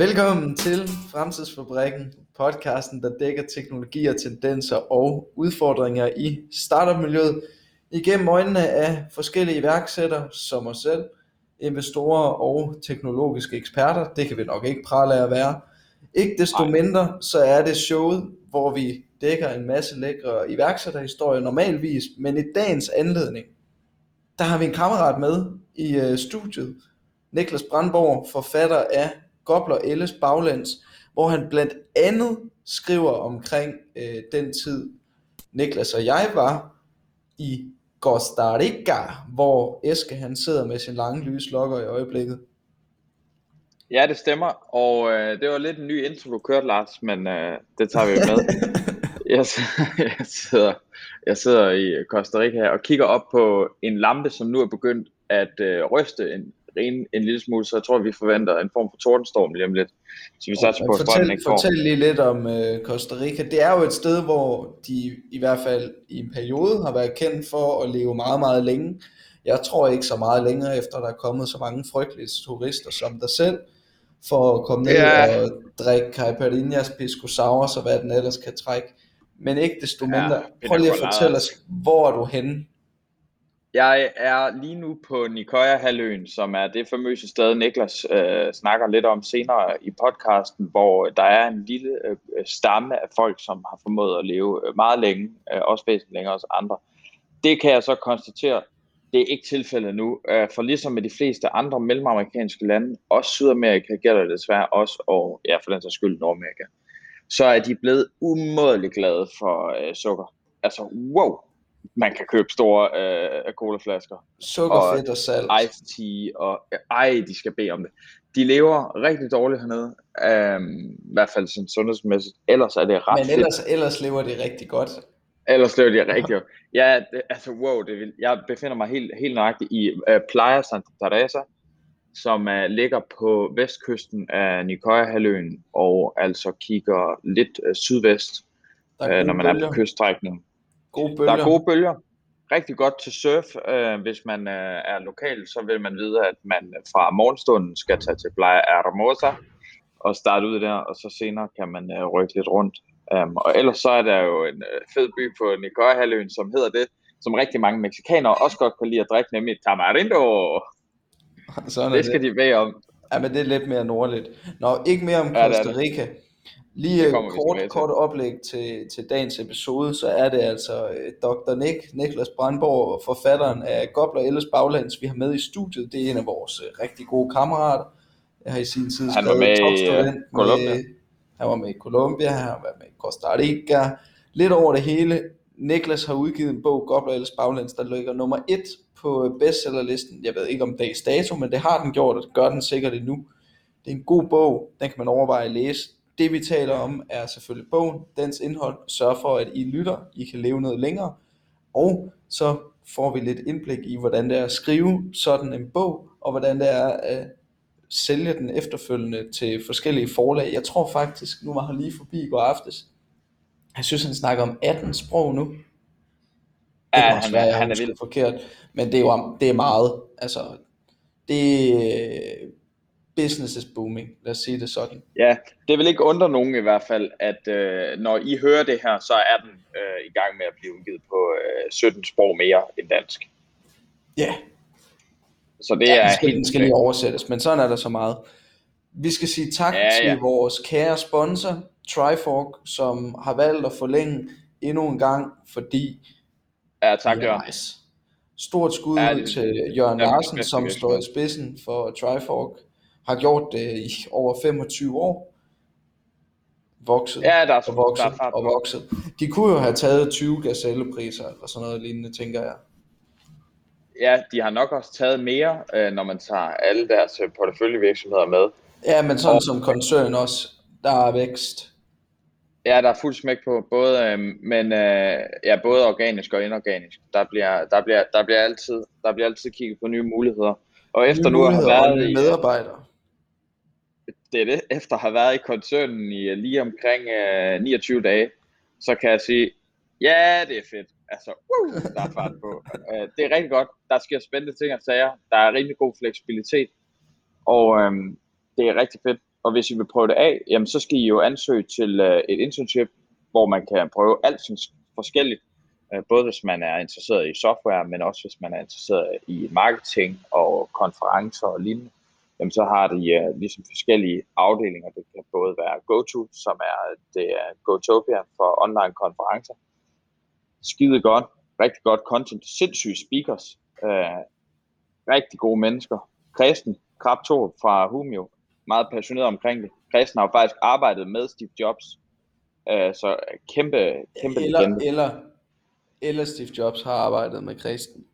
Velkommen til Fremtidsfabrikken, podcasten, der dækker teknologier, tendenser og udfordringer i startup-miljøet igennem øjnene af forskellige iværksættere som os selv, investorer og teknologiske eksperter. Det kan vi nok ikke prale af at være. Ikke desto mindre, så er det showet, hvor vi dækker en masse lækre iværksætterhistorier normalvis, men i dagens anledning, der har vi en kammerat med i uh, studiet, Niklas Brandborg, forfatter af Gobler Elles Baglands, hvor han blandt andet skriver omkring øh, den tid, Niklas og jeg var i Costa Rica, hvor Eske han sidder med sin lange lyslokker i øjeblikket. Ja, det stemmer, og øh, det var lidt en ny intro, du kørte, Lars, men øh, det tager vi med. jeg, jeg, sidder, jeg sidder i Costa Rica og kigger op på en lampe, som nu er begyndt at øh, ryste en en, en lille smule, så jeg tror, vi forventer en form for tordenstorm lige om lidt. Så vi satser på, at fortæl, ikke fortæl lige lidt om uh, Costa Rica. Det er jo et sted, hvor de i hvert fald i en periode har været kendt for at leve meget, meget længe. Jeg tror ikke så meget længere efter, der er kommet så mange frygtelige turister som dig selv, for at komme ned ja. og drikke caipirinhas, pisco sour, så hvad den ellers kan trække. Men ikke desto mindre, ja, prøv lige at fortælle os, hvor er du henne jeg er lige nu på Nicoya-halvøen, som er det famøse sted, Niklas øh, snakker lidt om senere i podcasten, hvor der er en lille øh, stamme af folk, som har formået at leve øh, meget længe, øh, også væsentligt længere end andre. Det kan jeg så konstatere, det er ikke tilfældet nu, øh, for ligesom med de fleste andre mellemamerikanske lande, også Sydamerika gælder det desværre også, og ja, for den sags skyld Nordamerika, så er de blevet umådeligt glade for øh, sukker. Altså, wow, man kan købe store øh, colaflasker. Sukker, og og salt. Ice tea, og ej, de skal bede om det. De lever rigtig dårligt hernede, øhm, i hvert fald sådan sundhedsmæssigt. Ellers er det ret Men ellers, fedt. ellers lever de rigtig godt. Ellers lever de rigtig godt. Ja, det, altså wow, det vil, jeg befinder mig helt, helt nøjagtigt i uh, Playa Santa Teresa, som uh, ligger på vestkysten af Nicoya-halvøen, og altså kigger lidt uh, sydvest, uh, når man bølger. er på kyststrækning. Gode bølger. Der er gode bølger. Rigtig godt til surf. Øh, hvis man øh, er lokal, så vil man vide, at man fra morgenstunden skal tage til Playa Hermosa og starte ud der, og så senere kan man øh, rykke lidt rundt. Um, og ellers så er der jo en øh, fed by på Nicoya-halvøen, som hedder det, som rigtig mange mexikanere også godt kan lide at drikke, nemlig Tamarindo. Sådan det skal det. de bede om. Ja, men det er lidt mere nordligt. Nå, ikke mere om Costa Rica. Ja, Lige et kort, kort oplæg til, til dagens episode, så er det altså øh, Dr. Nick, Niklas Brandborg, forfatteren af Gobler Elles Baglands, vi har med i studiet. Det er en af vores øh, rigtig gode kammerater. Jeg har i sin tid var med i uh, Colombia. Med, han var med i Colombia, han har været med i Costa Rica, lidt over det hele. Niklas har udgivet en bog, Gobler Elles Baglands, der ligger nummer et på bestsellerlisten. Jeg ved ikke om dags dato, men det har den gjort, og det gør den sikkert endnu. Det er en god bog, den kan man overveje at læse. Det vi taler om er selvfølgelig bogen, dens indhold, sørg for at I lytter, I kan leve noget længere, og så får vi lidt indblik i, hvordan det er at skrive sådan en bog, og hvordan det er at sælge den efterfølgende til forskellige forlag. Jeg tror faktisk, nu var han lige forbi i går aftes, jeg synes han snakker om 18 sprog nu. Det ja, han, være, han er vildt forkert, men det er jo det er meget. Altså, det, business is booming, lad os sige det sådan. Ja, det vil ikke undre nogen i hvert fald, at øh, når I hører det her, så er den øh, i gang med at blive udgivet på øh, 17 sprog mere end dansk. Ja. Så det ja, er den skal, helt den skal lige oversættes, men sådan er der så meget. Vi skal sige tak ja, ja. til vores kære sponsor, Trifork, som har valgt at forlænge endnu en gang, fordi Ja, tak Jørgen. Nice. Stort skud ja, det, til Jørgen Larsen, som står i spidsen for Trifork har gjort det i over 25 år. Vokset ja, der er, og vokset der er og vokset. De kunne jo have taget 20 gazellepriser eller sådan noget lignende, tænker jeg. Ja, de har nok også taget mere, øh, når man tager alle deres øh, porteføljevirksomheder med. Ja, men sådan og, som koncern også, der er vækst. Ja, der er fuld smæk på, både, øh, men øh, ja, både organisk og inorganisk. Der bliver, der, bliver, der, bliver altid, der bliver altid kigget på nye muligheder. Og efter nye nu har været i, medarbejdere det er det, efter at have været i koncernen i øh, lige omkring øh, 29 dage, så kan jeg sige, ja, det er fedt. Altså, uh, der er fart på. Øh, det er rigtig godt. Der sker spændende ting og sager. Der er rimelig god fleksibilitet. Og øh, det er rigtig fedt. og hvis I vil prøve det af, jamen, så skal I jo ansøge til øh, et internship, hvor man kan prøve alt forskelligt. Øh, både hvis man er interesseret i software, men også hvis man er interesseret i marketing og konferencer og lignende. Jamen, så har de uh, ligesom forskellige afdelinger. Det kan både være GoTo, som er, det er GoTopia for online konferencer. Skide godt. Rigtig godt content. Sindssyge speakers. Uh, rigtig gode mennesker. Kristen Krab fra Humio meget passioneret omkring det. Christian har jo faktisk arbejdet med Steve Jobs, uh, så kæmpe, kæmpe eller, legende. Eller, eller Steve Jobs har arbejdet med Christian.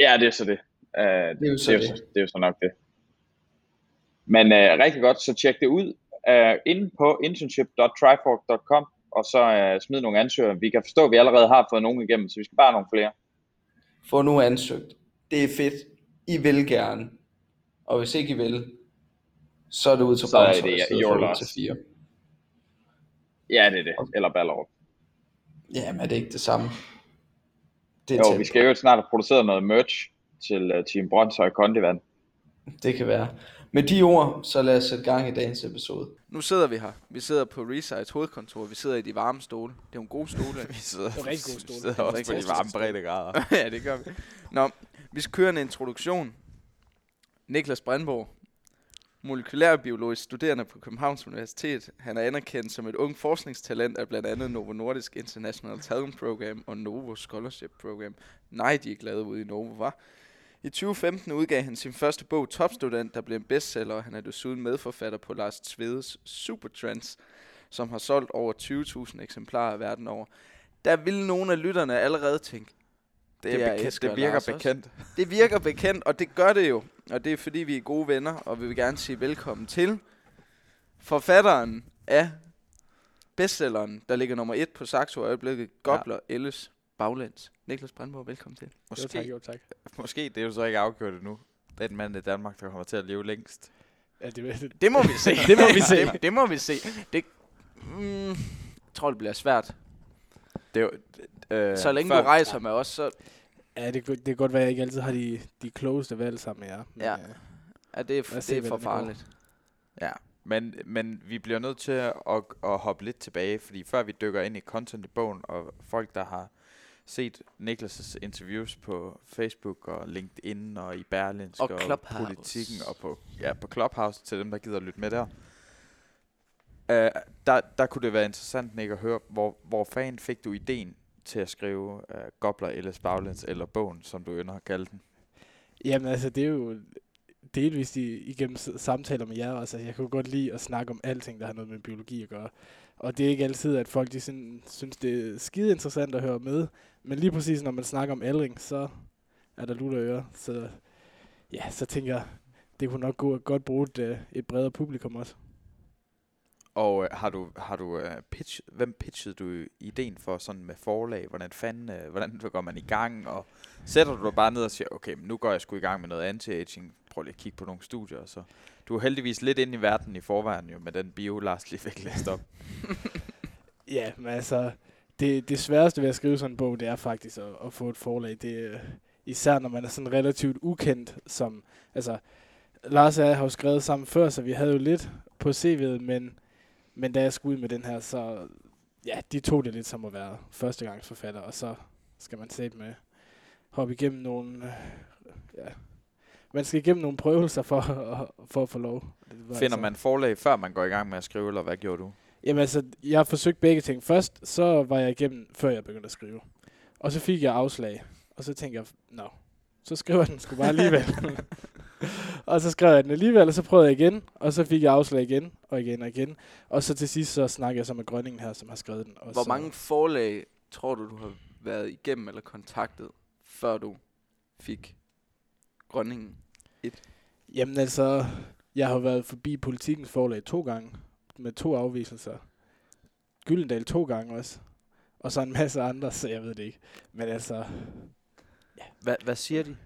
Ja, det er så det. Uh, det, er jo så det, er det. Så, det er jo så nok det. Men uh, rigtig godt, så tjek det ud uh, inde på internship.trifork.com og så uh, smid nogle ansøgere. Vi kan forstå, at vi allerede har fået nogen igennem, så vi skal bare have nogle flere. Få nu ansøgt. Det er fedt. I vil gerne. Og hvis ikke I vil, så er det ud til så er det your loss. til fire. Ja, det er det. Eller Ballerup. Ja, men er det ikke det samme? Det er jo, vi skal jo snart have produceret noget merch til uh, Team Brøndshøj Kondivand. Det kan være. Med de ord, så lad os sætte gang i dagens episode. Nu sidder vi her. Vi sidder på Resides hovedkontor. Vi sidder i de varme stole. Det er en god stole. vi sidder, det er rigtig god stole. Vi sidder også på de varme breddegrader. ja, det gør vi. Nå, vi skal køre en introduktion. Niklas Brandborg, molekylærbiologisk studerende på Københavns Universitet. Han er anerkendt som et ung forskningstalent af blandt andet Novo Nordisk International Talent Program og Novo Scholarship Program. Nej, de er glade ude i Novo, var. I 2015 udgav han sin første bog, Topstudent, der blev en bestseller, og han er desuden medforfatter på Lars Tvedes Supertrends, som har solgt over 20.000 eksemplarer verden over. Der vil nogle af lytterne allerede tænke, det, det, er bekendt, det virker bekendt. Det virker bekendt, og det gør det jo. Og det er fordi, vi er gode venner, og vi vil gerne sige velkommen til forfatteren af bestselleren, der ligger nummer et på Saxo øjeblikket, Gobler ja. Elles Baglands. Niklas Brandborg, velkommen til. Måske, jo, tak, jo, tak. Måske, det er jo så ikke afgjort endnu. Den mand i Danmark, der kommer til at leve længst. Ja, det, det må vi se. det må vi se. det, det må vi se. Det, mm, jeg tror, det bliver svært. Det er jo, øh, så længe før, du rejser med os, så... Ja, det, det kan godt være, at jeg ikke altid har de, de klogeste valg sammen med jer. Men, ja. Øh, ja, det er, det er for farligt. Ja, men, men vi bliver nødt til at, at, at hoppe lidt tilbage, fordi før vi dykker ind i content i bogen, og folk, der har set Niklas' interviews på Facebook og LinkedIn og i Berlinsk og, og politikken og på, ja, på Clubhouse til dem, der gider at lytte med der. Uh, der, der kunne det være interessant, Nick, at høre, hvor, hvor fanden fik du ideen til at skrive uh, Gobler eller Baglæns eller bogen, som du ønsker at kalde den? Jamen altså, det er jo delvist i, igennem samtaler med jer. Altså, jeg kunne godt lide at snakke om alting, der har noget med biologi at gøre. Og det er ikke altid, at folk de sådan, synes, det er skide interessant at høre med. Men lige præcis, når man snakker om aldring, så er der lutter øre. Så ja, så tænker jeg, det kunne nok gå, godt bruge et, øh, et bredere publikum også. Og øh, har du, har du øh, pitch, hvem pitchede du ideen for sådan med forlag? Hvordan fanden, øh, hvordan går man i gang? Og sætter du dig bare ned og siger, okay, men nu går jeg sgu i gang med noget anti-aging. Prøv lige at kigge på nogle studier. Så. Du er heldigvis lidt ind i verden i forvejen jo, med den bio, Lars lige fik læst op. ja, men altså, det, det sværeste ved at skrive sådan en bog, det er faktisk at, at få et forlag. Det, øh, især når man er sådan relativt ukendt, som, altså, Lars og jeg har jo skrevet sammen før, så vi havde jo lidt på CV'et, men men da jeg skulle ud med den her, så ja, de tog det lidt som at være førstegangsforfatter, og så skal man sætte med hoppe igennem nogle, øh, ja, man skal igennem nogle prøvelser for, for at få lov. Finder altså. man forlag, før man går i gang med at skrive, eller hvad gjorde du? Jamen altså, jeg har forsøgt begge ting. Først, så var jeg igennem, før jeg begyndte at skrive. Og så fik jeg afslag. Og så tænkte jeg, nå, så skriver jeg den sgu bare alligevel. og så skrev jeg den alligevel, og så prøvede jeg igen, og så fik jeg afslag igen, og igen og igen. Og så til sidst, så snakkede jeg så med Grønningen her, som har skrevet den. Og Hvor så mange forlag tror du, du har været igennem eller kontaktet, før du fik Grønningen 1? Jamen altså, jeg har været forbi politikens forlag to gange, med to afviselser. Gyldendal to gange også. Og så en masse andre, så jeg ved det ikke. Men altså... Ja. Hvad, hvad siger de?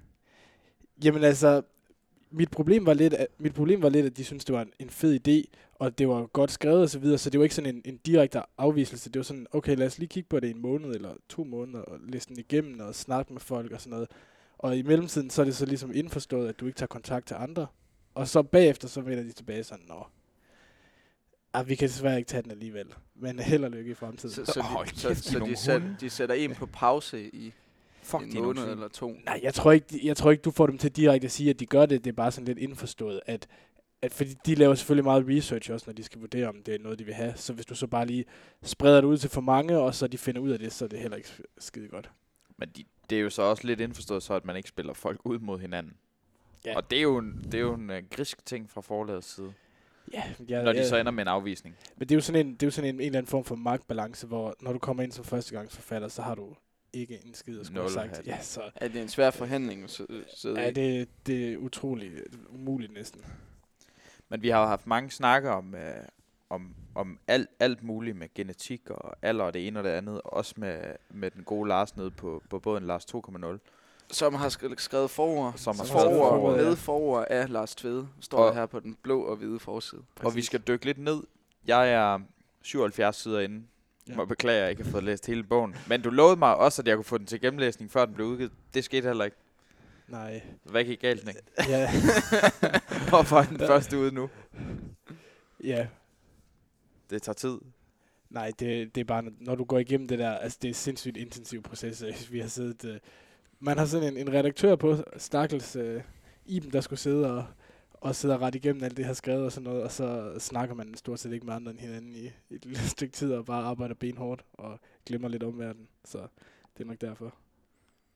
Jamen altså, mit problem var lidt, at, mit problem var lidt, at de syntes, det var en, en fed idé, og det var godt skrevet og så videre, så det var ikke sådan en, en direkte afviselse. Det var sådan, okay, lad os lige kigge på det en måned eller to måneder, og læse den igennem og snakke med folk og sådan noget. Og i mellemtiden, så er det så ligesom indforstået, at du ikke tager kontakt til andre. Og så bagefter, så vender de tilbage sådan, nå, Ah, vi kan desværre ikke tage den alligevel. Men held og lykke i fremtiden. Så, så, de, så, så nogle de, sæt, hunde. de sætter en på pause i Fuck, en måned eller to. Nej, jeg tror, ikke, jeg tror ikke, du får dem til direkte at sige, at de gør det. Det er bare sådan lidt indforstået, at, at fordi de laver selvfølgelig meget research også, når de skal vurdere, om det er noget, de vil have. Så hvis du så bare lige spreder det ud til for mange, og så de finder ud af det, så er det heller ikke skide godt. Men de, det er jo så også lidt indforstået så, at man ikke spiller folk ud mod hinanden. Ja. Og det er jo en, det er jo en uh, grisk ting fra forlagets side, Ja, ja, når de ja. så ender med en afvisning. Men det er jo sådan en, det er jo sådan en, en eller anden form for magtbalance, hvor når du kommer ind som førstegangsforfatter, så har du ikke en skid at skulle have sagt. Ja, så Er det en svær forhandling sidde- sidde ja, det, det er utroligt umuligt næsten. Men vi har jo haft mange snakker om, øh, om, om alt, alt muligt med genetik og alder og det ene og det andet. Også med, med den gode Lars nede på, på båden Lars 2.0. Som har sk- skrevet forord. Som har skrevet forord, med forord af Lars Tvede. Står Og- der her på den blå og hvide forside. Og vi skal dykke lidt ned. Jeg er 77 sider inde. Ja. Ja. Må beklage, at jeg ikke har fået læst hele bogen. Men du lovede mig også, at jeg kunne få den til gennemlæsning, før den blev udgivet. Det skete heller ikke. Nej. Hvad gik galt, Nick? Ja, Hvorfor er den første ude nu? ja. Det tager tid. Nej, det, det er bare, når du går igennem det der, altså det er sindssygt intensiv proces. Vi har siddet, øh, man har sådan en, en redaktør på, Stakkels øh, Iben, der skulle sidde og, og sidde og rette igennem alt det, her skrevet og sådan noget, og så snakker man stort set ikke med andre end hinanden i, i et lille stykke tid, og bare arbejder benhårdt og glemmer lidt om verden. Så det er nok derfor.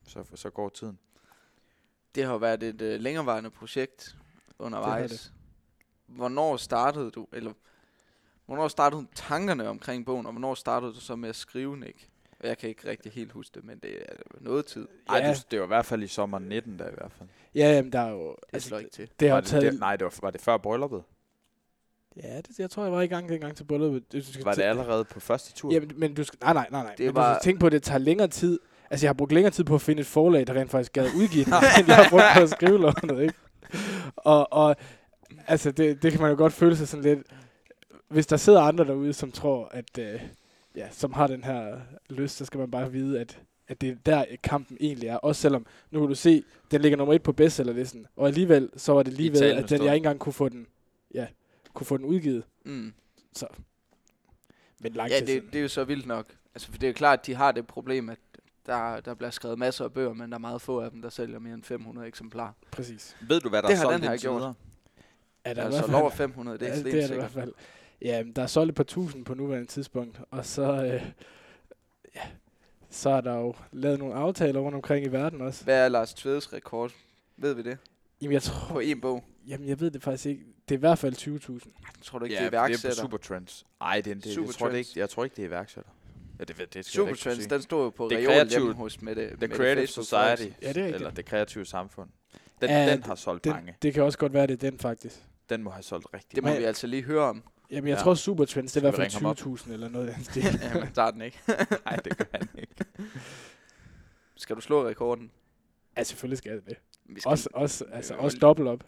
Så, så går tiden. Det har været et øh, længerevarende projekt undervejs. Det har det. Hvornår startede du, eller hvornår startede tankerne omkring bogen, og hvornår startede du så med at skrive, Nick? Jeg kan ikke rigtig helt huske det, men det er noget tid. Ej, Ja. det, var i hvert fald i sommeren 19, der i hvert fald. Ja, jamen, der er jo... Det Altså, slår ikke til. det har var det, taget... det, nej, det var, var det før brylluppet? Ja, det, jeg tror, jeg var i gang dengang til brylluppet. Du skal Var det allerede på første tur? Jamen, men du skal... Nej, nej, nej, nej. Det Det men var- du skal tænke på, at det tager længere tid. Altså, jeg har brugt længere tid på at finde et forlag, der rent faktisk gad udgive den, end jeg har brugt på at skrive lånet, ikke? Og, og altså, det, det kan man jo godt føle sig sådan lidt... Hvis der sidder andre derude, som tror, at... Øh, ja, som har den her lyst, så skal man bare vide, at, at det er der kampen egentlig er. Også selvom, nu kan du se, den ligger nummer et på bestsellerlisten. Og alligevel, så var det lige ved, at den, jeg ikke engang kunne få den, ja, kunne få den udgivet. Mm. Men lang Ja, det, det er jo så vildt nok. Altså, for det er jo klart, at de har det problem, at der, der bliver skrevet masser af bøger, men der er meget få af dem, der sælger mere end 500 eksemplarer. Præcis. Ved du, hvad der Det er solgt indtil gjort. videre? Er Der er i hvert altså fald- over 500, det er ja, det er det i hvert fald. Ja, men der er solgt et par tusind på nuværende tidspunkt, og så, øh, ja, så er der jo lavet nogle aftaler rundt omkring i verden også. Hvad er Lars Tvedes rekord? Ved vi det? Jamen, jeg På tror, en bog? jamen, jeg ved det faktisk ikke. Det er i hvert fald 20.000. Tror du ikke, Ja, det er for det er på iværksætter? Supertrends. Nej, det, er- det, det, jeg, tror det Supertrends. ikke, jeg tror ikke, det er iværksætter. Ja, det, det kunne Supertrends, den stod jo på Det reol hjemme hos Mette. The Mette Creative Facebook Society. Ja, det er eller det kreative samfund. Den, Ja, den har solgt Den, mange. det kan også godt være, det er den faktisk. Den må have solgt rigtig Det må mange. vi altså lige høre om. Jamen, jeg Ja. tror Supertrends, det er i hvert fald ringe ham op? 20.000 eller noget stil. Jamen, der er den ikke. Nej, det gør han ikke. Skal du slå rekorden? ja, selvfølgelig skal det det. Vi skal... Også, også, altså, også dobbelt op.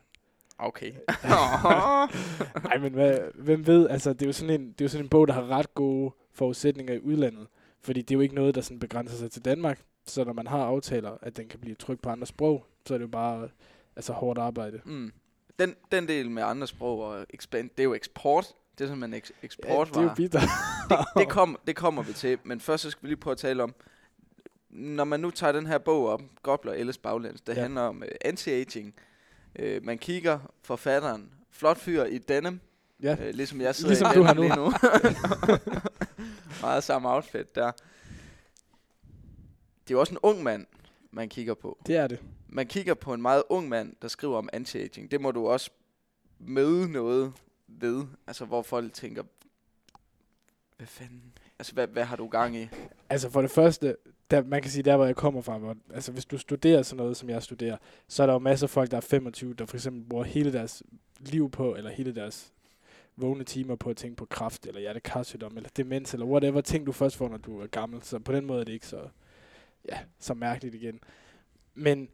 Okay. Nej, men hvad, hvem ved, altså det er jo sådan en, det er jo sådan en bog, der har ret gode forudsætninger i udlandet. Fordi det er jo ikke noget, der sådan begrænser sig til Danmark. Så når man har aftaler, at den kan blive trykt på andre sprog, så er det jo bare altså hårdt arbejde. mm. den, den del med andre sprog og expand, det er jo eksport. Det er simpelthen eks- Ja, eksport det er jo bitter. det, kom, det kommer vi til, men først så skal vi lige prøve at tale om, når man nu tager den her bog op, Gobler Elles Baglæns, det Ja. ja. handler om uh, anti-aging. Uh, man kigger forfatteren, flot fyr i denim, ja. uh, ligesom jeg sidder Ligesom i du har denim nu. lige nu. Meget samme outfit der. Det er jo også en ung mand, man kigger på. Det er det. Man kigger på en meget ung mand, der skriver om anti-aging. Det må du også møde noget ved. Altså, hvor folk tænker, hvad fanden? Altså, hvad, hvad har du gang i? Altså for det første, der, man kan sige, der hvor jeg kommer fra, hvor, altså hvis du studerer sådan noget, som jeg studerer, så er der jo masser af folk, der er 25, der for eksempel bruger hele deres liv på, eller hele deres vågne timer på at tænke på kraft, eller hjertekarsygdom, eller demens, eller whatever ting, du først får, når du er gammel. Så på den måde er det ikke så, ja, så mærkeligt igen. Men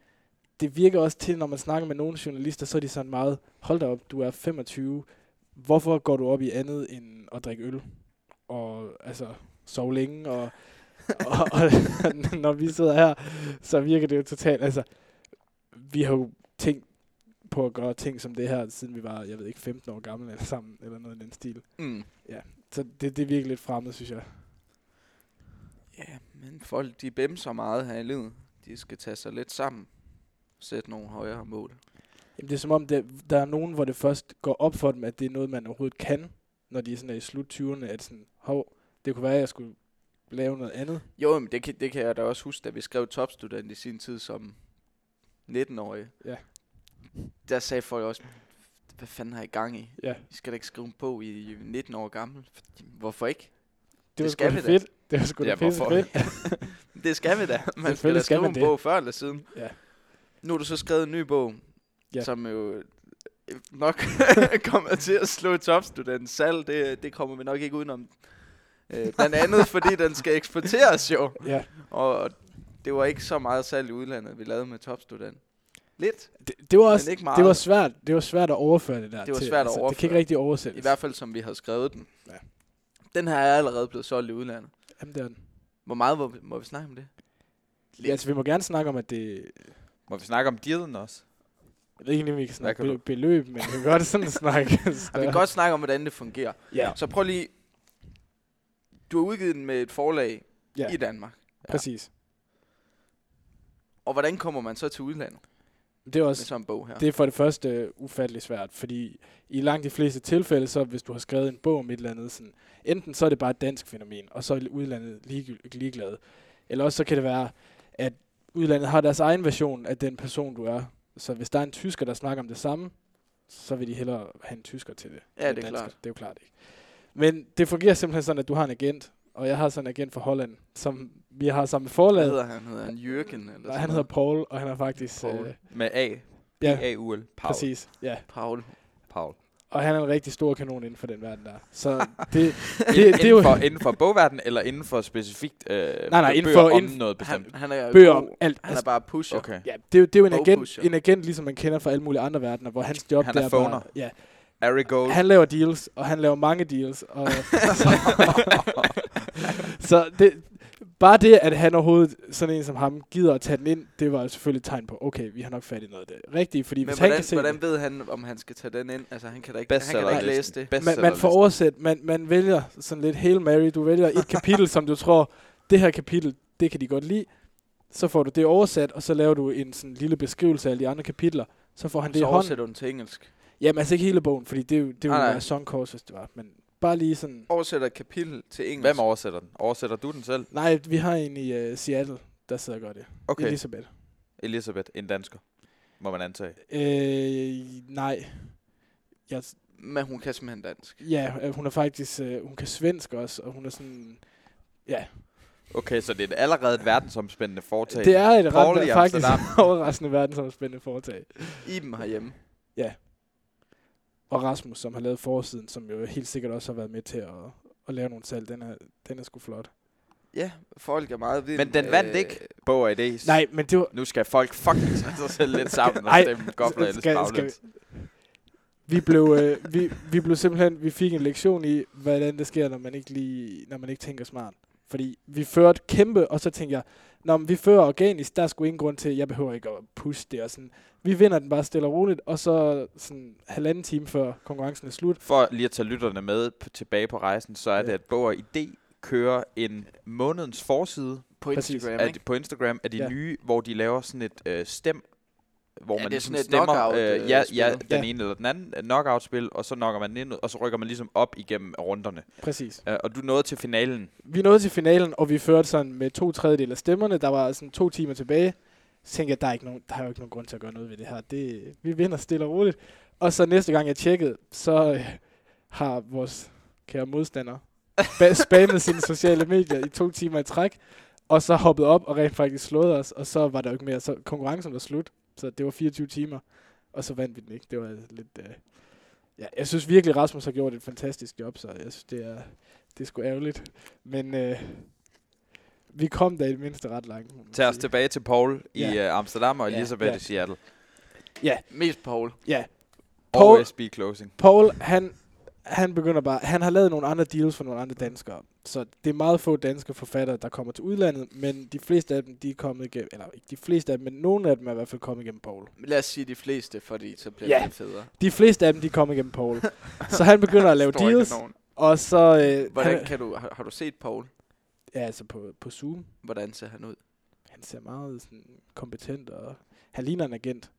det virker også til, når man snakker med nogle journalister, så er de sådan meget, hold da op, du er 25, hvorfor går du op i andet end at drikke øl? Og altså, sove længe, og, og, og når vi sidder her, så virker det jo totalt, altså, vi har jo tænkt på at gøre ting som det her, siden vi var, jeg ved ikke, 15 år gamle eller sammen, eller noget i den stil. Mm. Så det, det er virkelig lidt fremmed, synes jeg. Ja, men folk, de bæmser meget her i livet. De skal tage sig lidt sammen. Sætte nogle højere mål. Jamen, det er som om, det, der er nogen, hvor det først går op for dem, at det er noget, man overhovedet kan, når de er sådan er i slut 20'erne, at sådan, hov, det kunne være, at jeg skulle lave noget andet. Jo, men det kan, det kan jeg da også huske, da vi skrev topstudent i sin tid som 19-årig. Ja. Der sagde folk også, hvad fanden har I gang i? Ja. I skal da ikke skrive en bog i 19 år gammel. Hvorfor ikke? Det, var Det sgu skal da vi da. fedt. Det var sgu da Ja, fedt. hvorfor? fedt. Det skal vi da. Man skal da skrive en bog før eller siden. Ja. Nu har du så skrevet en ny bog, Ja. som jo øh, nok kommer til at slå topstudentens salg. Det, det kommer vi nok ikke udenom. Øh, blandt andet, fordi den skal eksporteres jo. Ja, Og det var ikke så meget salg i udlandet, vi lavede med topstudent. Lidt, det, det var også, men ikke meget. det var svært, det var svært at overføre det der Det var til. svært at Det kan overføre. ikke rigtig oversættes. I hvert fald, som vi havde skrevet den. Ja. Den her er allerede blevet solgt i udlandet. Jamen, det er den. Hvor meget må vi, må vi snakke om det? Ja, altså, vi må gerne snakke om, at det... Må vi snakke om dealen også? Jeg ved ikke, om vi kan snakke kan be- beløb, men vi kan godt sådan snakke. Og vi kan godt snakke om, hvordan det fungerer. Ja, Så prøv lige... Du har udgivet den med et forlag ja ja. i Danmark. præcis. Og hvordan kommer man så til udlandet Det er med også sådan en bog her? det er for det første øh, ufattelig svært, fordi i langt de fleste tilfælde, så hvis du har skrevet en bog om et eller andet, sådan, enten så er det bare et dansk fænomen, og så er udlandet ligegy- ligeglade. Eller også så kan det være, at udlandet har deres egen version af den person, du er. Så hvis der er en tysker, der snakker om det samme, så vil de hellere have en tysker til det. Ja, det er klart. Det er jo klart ikke. Men det fungerer simpelthen sådan, at du har en agent, og jeg har sådan en agent fra Holland, som vi har sammen med Hvad forlaget. hedder han? Hedder han Jürgen? Eller Nej, sådan han hedder? Paul, og han er faktisk... Paul. Øh, Med A. ja, P-A-U-L. Paul. præcis. Ja. Paul. Paul. Og han er en rigtig stor kanon inden for den verden der. Så det, det, Det, det er inden, jo for, inden for bogverdenen, eller inden for specifikt øh, nej, inden bøger for- om inden- noget bestemt? Han, han er bøger om alt. Han er bare pusher. Okay. Ja, det, er jo- det er jo en agent, en agent, ligesom man kender fra alle mulige andre verdener, hvor hans job Han er er bare, ja, Ari Gold. han laver deals, og han laver mange deals. Og så det, bare det, at han overhovedet, sådan en som ham, gider at tage den ind, det var selvfølgelig et tegn på, okay, vi har nok fat i noget af det rigtige, fordi Men hvis han hvordan, kan se hvordan ved han, om han skal tage den ind? Altså, han kan da ikke, han kan da ikke læse det. man, man får oversat, man, man vælger sådan lidt Hail Mary, du vælger et kapitel, som du tror, det her kapitel, det kan de godt lide, så får du det oversat, og så laver du en sådan lille beskrivelse af alle de andre kapitler, så får han det i Så hånden. oversætter du den til engelsk. Jamen altså ikke hele bogen, fordi det, er jo- det ville nej. være songcourse, hvis det var. Men bare lige sådan... Oversætter et kapitel til engelsk. Hvem oversætter den? Oversætter du den selv? Nej, vi har en i uh, Seattle, der sidder og gør det. Okay. Elisabeth. Elisabeth, en dansker. Må man antage. Øh, nej. Jeg, Men hun kan simpelthen dansk. ja, øh, hun er faktisk... Uh, hun kan svensk også, og hun er sådan... Ja, Okay, så det er allerede et verdensomspændende foretag. det er et Paul ret faktisk Amsterdam. overraskende verdensomspændende foretag. Iben herhjemme. Og Rasmus, som har lavet forsiden, som jo helt sikkert også har været med til at, at lave nogle salg, den er, den er sgu flot. Ja, folk er meget vilde. Men den vandt ikke Bog og idé. Nej, men det var... Nu skal folk fucking tage sig selv lidt sammen og stemme gobler eller skal- baglæns. Vi blev, øh, vi, vi blev simpelthen, vi fik en lektion i, hvordan det sker, når man ikke lige, når man ikke tænker smart. Fordi vi førte kæmpe, og så tænkte jeg, når vi fører organisk, der er sgu ingen grund til, jeg behøver ikke at pushe det. Og sådan. Vi vinder den bare stille og roligt, og så sådan halvanden time før konkurrencen er slut. For lige at tage lytterne med p- tilbage på rejsen, så er Ja. det, at Bog og idé kører en månedens forside på. Instagram, af, ikke? på Instagram af de ja. nye, hvor de laver sådan et øh, stem, hvor Ja, man det er ligesom sådan et stemmer, knockout, øh, øh, ja, ja, den Ja. ene eller den anden øh, knockout-spil, og så knocker man ind, og så rykker man ligesom op igennem runderne. Præcis. Uh, og du nåede til finalen. Vi nåede til finalen, og vi førte sådan med to tredjedel af stemmerne. Der var sådan to timer tilbage. Så tænkte jeg, der er, ikke nogen, der er jo ikke nogen grund til at gøre noget ved det her. Det, vi vinder stille og roligt. Og så næste gang jeg tjekkede, så øh, har vores kære modstander spammet sine sociale medier i to timer i træk. Og så hoppet op og rent faktisk slået os. Og så var der jo ikke mere. Så konkurrencen var slut. Så det var 24 timer. Og så vandt vi den ikke. Det var lidt... Øh, ja, jeg synes virkelig, Rasmus har gjort et fantastisk job. Så jeg synes, det er, det er sgu ærgerligt. Men øh, vi kom da i det mindste ret langt. Tag os sige. tilbage til Paul i Ja. uh, Amsterdam og Ja, Elisabeth ja. i Seattle. Mest Paul. Ja. Paul- Always be closing. Paul, han, han begynder bare... Han har lavet nogle andre deals for nogle andre danskere. Så det er meget få danske forfattere, der kommer til udlandet, men de fleste af dem, de er kommet igennem, eller ikke de fleste af dem, men nogle af dem er i hvert fald kommet igennem Paul. Lad os sige de fleste, fordi så bliver Ja. det federe. De fleste af dem, de er kommet igennem Paul. så han begynder at lave deals, og så... Øh, Hvordan han, kan du, har, har du set Paul? ja, altså på, på Zoom. Hvordan ser han ud? Han ser meget sådan, kompetent, og han ligner en agent.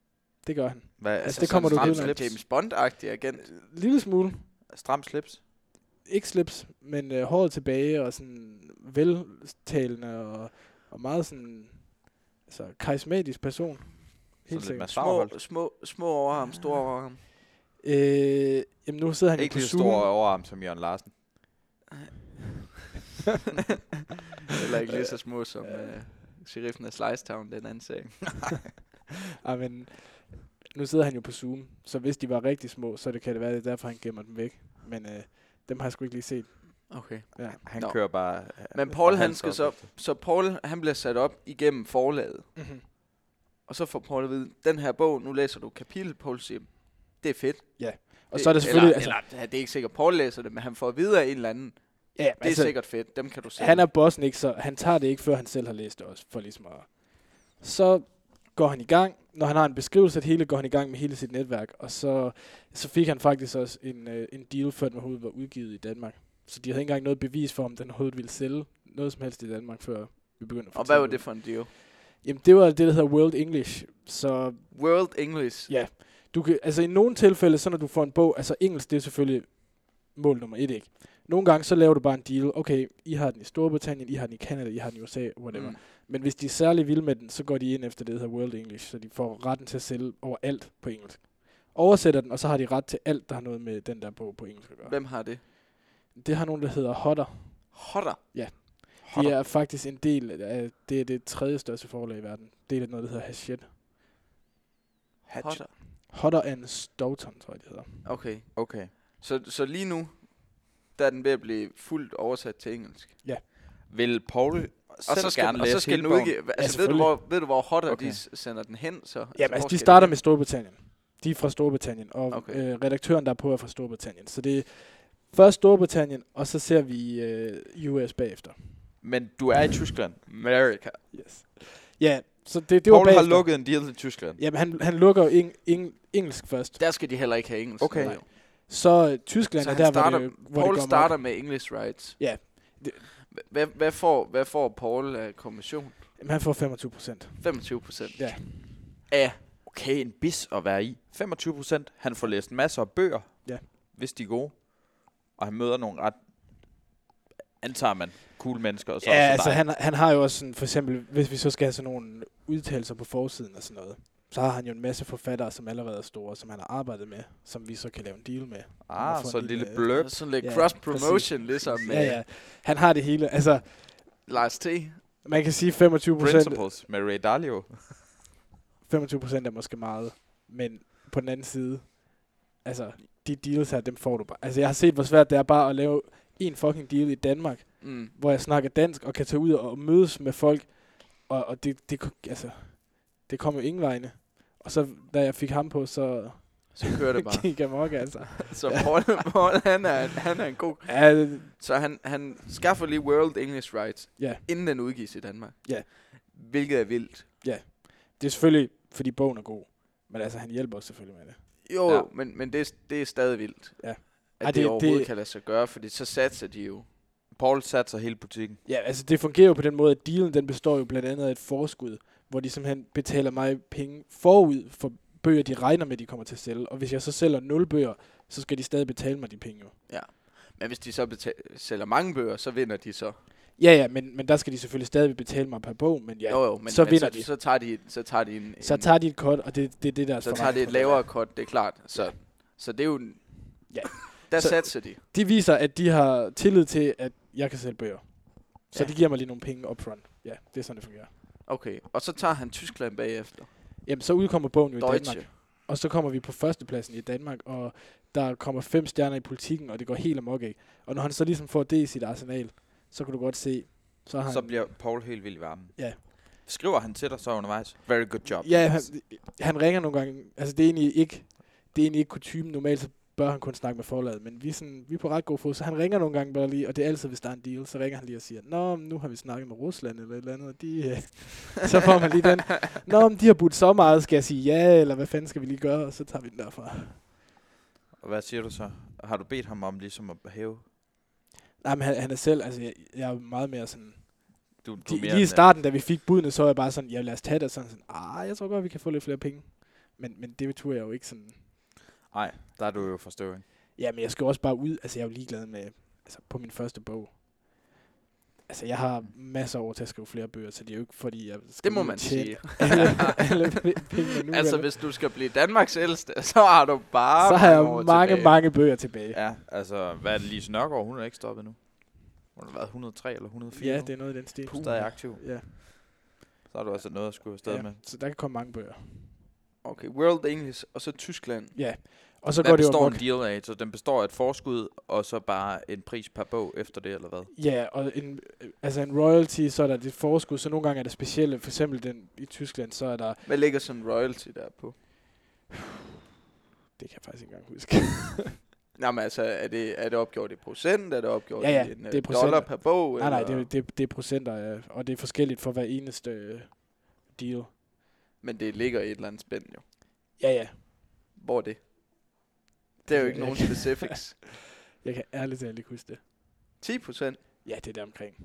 Det gør han. Hvad, Altså, det kommer du James Bond-agtig agent. En lille smule. Stram slips. Ikke slips, men øh, håret tilbage, og sådan veltalende, og, og meget sådan... Altså, karismatisk person. Helt lidt sikkert. Små, små, små overarm, store overarm. Øh, jamen, nu sidder han Ikke på lige så Zoom. stor overarm som Jørgen Larsen. Eller ikke lige så små som uh, sheriffen af Slicetown, den anden sag. Ej, men nu sidder han jo på Zoom, så hvis de var rigtig små, så det kan det være, det er derfor, han gemmer dem væk. Men øh, dem har jeg sgu ikke lige set. Okay. Ja. Han Nå. kører bare... øh, Men Paul, fra han skal så, så Paul, han bliver sat op igennem forlaget. Mm-hmm. Og så får Paul at vide, den her bog, nu læser du kapitel, Paul siger, det er fedt. Og så er det selvfølgelig... Eller, altså, eller, ja, det er ikke sikkert, Paul læser det, men han får at vide af en eller anden, ja, det er altså, sikkert fedt, dem kan du se. Han er bossen ikke, så han tager det ikke, før han selv har læst det også, for ligesom at... Så går han i gang. Når han har en beskrivelse af det hele, går han i gang med hele sit netværk. Og så, så fik han faktisk også en, øh, en deal, før den overhovedet var udgivet i Danmark. Så de havde ikke engang noget bevis for, om den overhovedet ville sælge noget som helst i Danmark, før vi begyndte at Og hvad var det for en deal? Jamen, det var det, der hedder World English. Så World English. Ja, du kan, altså i nogle tilfælde, så når du får en bog, altså engelsk, det er selvfølgelig mål nummer et, ikke? Nogle gange, så laver du bare en deal. Okay, I har den i Storbritannien, I har den i Canada, I har den i USA, whatever. Mm. Men hvis de er særlig vilde med den, så går de ind efter det, der hedder World English, så de får retten til at sælge overalt på engelsk. Oversætter den, og så har de ret til alt, der har noget med den der bog på engelsk at gøre. Hvem har det? Det har nogen, der hedder Hodder. Hodder. De er faktisk en del af, det er det tredje største forlag i verden. Det er noget, der hedder Hachette. Hodder. Hodder and Stoughton, tror jeg, det hedder. Okay. Okay. Så, så lige nu, der er den ved at blive fuldt oversat til engelsk. Vil Paul Og så skal, gerne og læse så skal den udgive. Altså, ved, du, hvor, ved du, hvor Hodder Okay. de sender den hen? Så? Jamen, hvor altså, de starter med Storbritannien. De er fra Storbritannien, og Okay. øh, redaktøren, der er på, er fra Storbritannien. Så det er først Storbritannien, og så ser vi øh, US bagefter. Men du er i Tyskland. America. Yes. Ja, så det, det var Paul har bagefter. lukket en deal til Tyskland. Jamen, han, han lukker jo eng, eng, engelsk først. Der skal de heller ikke have engelsk. Okay. Nej. Så øh, Tyskland Så er der, starter, hvor det, hvor Paul det går starter starter. med English rights. Ja. Det- Hvad, hvad, får, hvad får Paul af kommission? Jamen, han får 25 procent. 25 procent. Ja. Af Okay, en bis at være i. 25 procent. Han får læst masser af bøger, Ja. hvis de er gode. Og han møder nogle ret, antager man, cool mennesker. Og så Ja, også altså dig. han, han har jo også sådan, for eksempel, hvis vi så skal have sådan nogle udtalelser på forsiden og sådan noget, så har han jo en masse forfattere, som allerede er store, som han har arbejdet med, som vi så kan lave en deal med. Ah, så en lille lille- bløb. sådan lidt Ja, cross promotion, ligesom Ja, ja. Han har det hele. Altså, Lars T. man kan sige 25 procent. Principles med Ray Dalio. 25 procent er måske meget, men på den anden side, altså, de deals her, dem får du bare. Altså, jeg har set, hvor svært det er bare at lave en fucking deal i Danmark, Mm. hvor jeg snakker dansk og kan tage ud og mødes med folk, og, og det, det, altså, det kom jo ingen vegne. Og så, da jeg fik ham på, så Så kører det bare. gik jeg mok, altså. Så Paul, Paul han, er, han er en god... Ja, det- Så han, han skaffer lige World English Rights, Ja. inden den udgives i Danmark. Ja. Hvilket er vildt. det er selvfølgelig, fordi bogen er god, men altså, han hjælper også selvfølgelig med det. Jo, Ja. ja. men, men det, er, det er stadig vildt. Ja. At Ej, det, det- det overhovedet det- kan lade sig gøre, fordi så satser de jo. Paul satser hele butikken. Ja, altså det fungerer jo på den måde, at dealen den består jo blandt andet af et forskud, hvor de simpelthen betaler mig penge forud for bøger, de regner med, de kommer til at sælge. Og hvis jeg så sælger 0 bøger, så skal de stadig betale mig de penge jo. Men hvis de så betal- sælger mange bøger, så vinder de så. Ja, ja, men, men der skal de selvfølgelig stadig betale mig per bog, men ja, jo, jo, men, så men vinder så, de. Så tager de, så tager de en, så en, tager de et kort, og det, det er det, der så tager de et lavere kort, det er klart. Så, så det er jo... en- Ja. Der Så- satser de. De viser, at de har tillid til, at jeg kan sælge bøger. Så Ja. de giver mig lige nogle penge upfront. Ja, det er sådan, det fungerer. Okay, og så tager han Tyskland bagefter. Jamen, så udkommer bogen jo i Deutsche. Danmark. Og så kommer vi på førstepladsen i Danmark, og der kommer fem stjerner i politikken, og det går helt amok ikke. Og når han så ligesom får det i sit arsenal, så kan du godt se, så har Så han... bliver Paul helt vildt i varmen. Ja. Skriver han til dig så undervejs? Very good job. Ja, han, han ringer nogle gange. Altså, det er egentlig ikke, det er egentlig ikke kutumen. Normalt så bør han kun snakke med forlaget. Men vi er, sådan, vi er på ret god fod, så han ringer nogle gange bare lige, og det er altid, hvis der er en deal, så ringer han lige og siger, Nå, nu har vi snakket med Rusland eller et eller andet, og de, øh, så får man lige den, Nå, men de har budt så meget, skal jeg sige ja, eller hvad fanden skal vi lige gøre, og så tager vi den derfra. Og hvad siger du så? Har du bedt ham om ligesom at hæve? Nej, men han, han er selv, altså jeg, jeg er meget mere sådan, Du, du de, mere lige i en, starten, da vi fik budene, så var jeg bare sådan, ja, lad os tage det, sådan, sådan ah, jeg tror godt, vi kan få lidt flere penge. Men, men det turde jeg jo ikke sådan, Nej, der er du jo for støving. Ja, men jeg skal jo også bare ud. Altså, jeg er jo ligeglad med... Altså, på min første bog. Altså, jeg har masser af år til at skrive flere bøger, så det er jo ikke fordi, jeg skal Det må man sige. alle, alle pengene nu. Altså, eller- hvis du skal blive Danmarks ældste, så har du bare så har jeg år mange, tilbage. mange bøger tilbage. Ja, altså, hvad er det Lise Nørgaard? Hun er ikke stoppet nu. Hun har været 103 eller 104 Ja, det er noget i den stil. Stadig aktiv. Ja, Så har du altså noget at skulle afsted ja, med. så der kan komme mange bøger. Okay, World English, og så Tyskland. Ja, og så Hvad går det består en deal af? Så den består af et forskud, og så bare en pris per bog efter det, eller hvad? Ja, og en, altså en royalty, så er der det forskud, så nogle gange er det specielle. For eksempel den i Tyskland, så er der... Hvad ligger sådan en royalty der på? Det kan jeg faktisk ikke engang huske. Nå, men altså, er det, er det opgjort i procent? Er det opgjort Ja, ja, i en, det er øh, dollar per bog? nej, nej, eller? det, er- det, er- det er procenter, ja, og det er forskelligt for hver eneste øh, deal. Men det ligger i et eller andet spænd, jo. Ja, ja. Hvor er det? Det er jo ikke nogen specifics. Jeg kan ærligt talt ikke huske det. 10 procent? Ja, det er der omkring.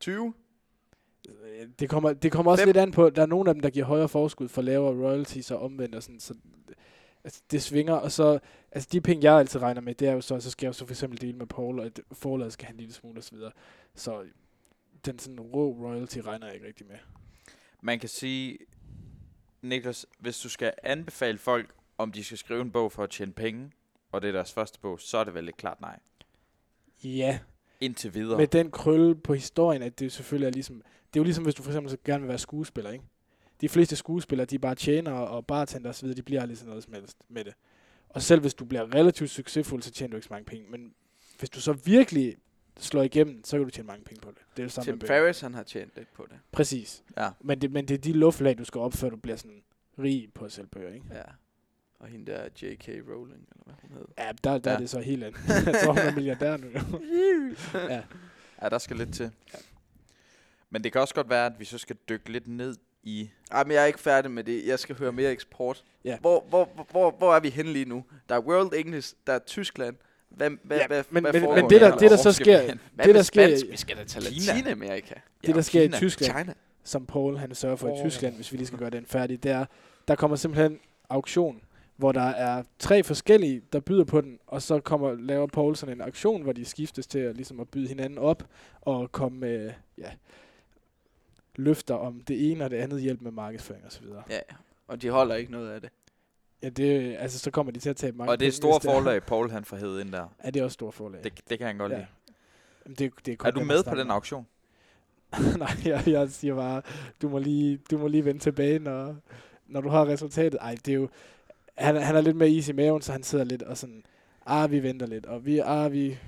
20? Øh, Det kommer, det kommer også Fem. lidt an på, der er nogle af dem, der giver højere forskud for lavere royalties og omvendt og sådan, så altså, det svinger, og så, altså de penge, jeg altid regner med, det er jo så, så skal jeg jo så for eksempel dele med Paul, og et forlaget skal have en lille smule og så videre. Så den sådan rå royalty regner jeg ikke rigtig med. Man kan sige, Niklas, hvis du skal anbefale folk, om de skal skrive en bog for at tjene penge, og det er deres første bog, så er det vel et klart nej. Ja, Indtil videre. med den krølle på historien, at det selvfølgelig er ligesom, det er jo ligesom, hvis du for eksempel så gerne vil være skuespiller, ikke? De fleste skuespillere, de er bare tjener og bartender og så videre, de bliver aldrig sådan noget som helst med det. Og selv hvis du bliver relativt succesfuld, så tjener du ikke så mange penge. Men hvis du så virkelig slår igennem, så kan du tjene mange penge på det. Det er det samme Tim. Ferriss, han har tjent lidt på det. Præcis. Ja. Men det, men det er de luftlag, du skal op, før du bliver sådan rig på at sælge bøger, ikke? Ja. Og hende der J.K. Rowling, eller hvad hun hedder. Ja, der, der ja. Ja. er det så helt andet. Jeg tror, hun er milliardær nu. jo. ja. Ja, der skal lidt til. Men det kan også godt være, at vi så skal dykke lidt ned i... Ej, men jeg er ikke færdig med det. Jeg skal høre mere eksport. Ja. Hvor, hvor, hvor- hvor, hvor er vi henne lige nu? Der er World English, der er Tyskland. Hvad, hvad, Ja, hvad, men- hvad men- det, der- det, der så sker- det, der sker? Vi skal da Kina. Latinamerika. Det, der sker i. Tyskland, China. som Paul han sørger for Åh. i Tyskland, hvis vi lige skal gøre den færdig, det er, der kommer simpelthen auktion, hvor der er tre forskellige, der byder på den, og så kommer, laver Paul sådan en auktion, hvor de skiftes til at, ligesom at byde hinanden op, og komme med ja, løfter om det ene og det andet hjælp med markedsføring osv. Ja. og de holder ikke noget af det. Ja, det, altså, så kommer de til at tabe mange Og det er store det er- forlag, Paul han får hævet ind der. Ja, det er også store forlag. Det, det kan han godt ja. lide. Jamen, det, det er, Er du med på den auktion? Nej, jeg, jeg siger bare, du må lige, du må lige vende tilbage, når, når du har resultatet. Ej, det er jo, han, han er lidt mere is i maven, så han sidder lidt og sådan, ah, vi venter lidt, og vi, ah, vi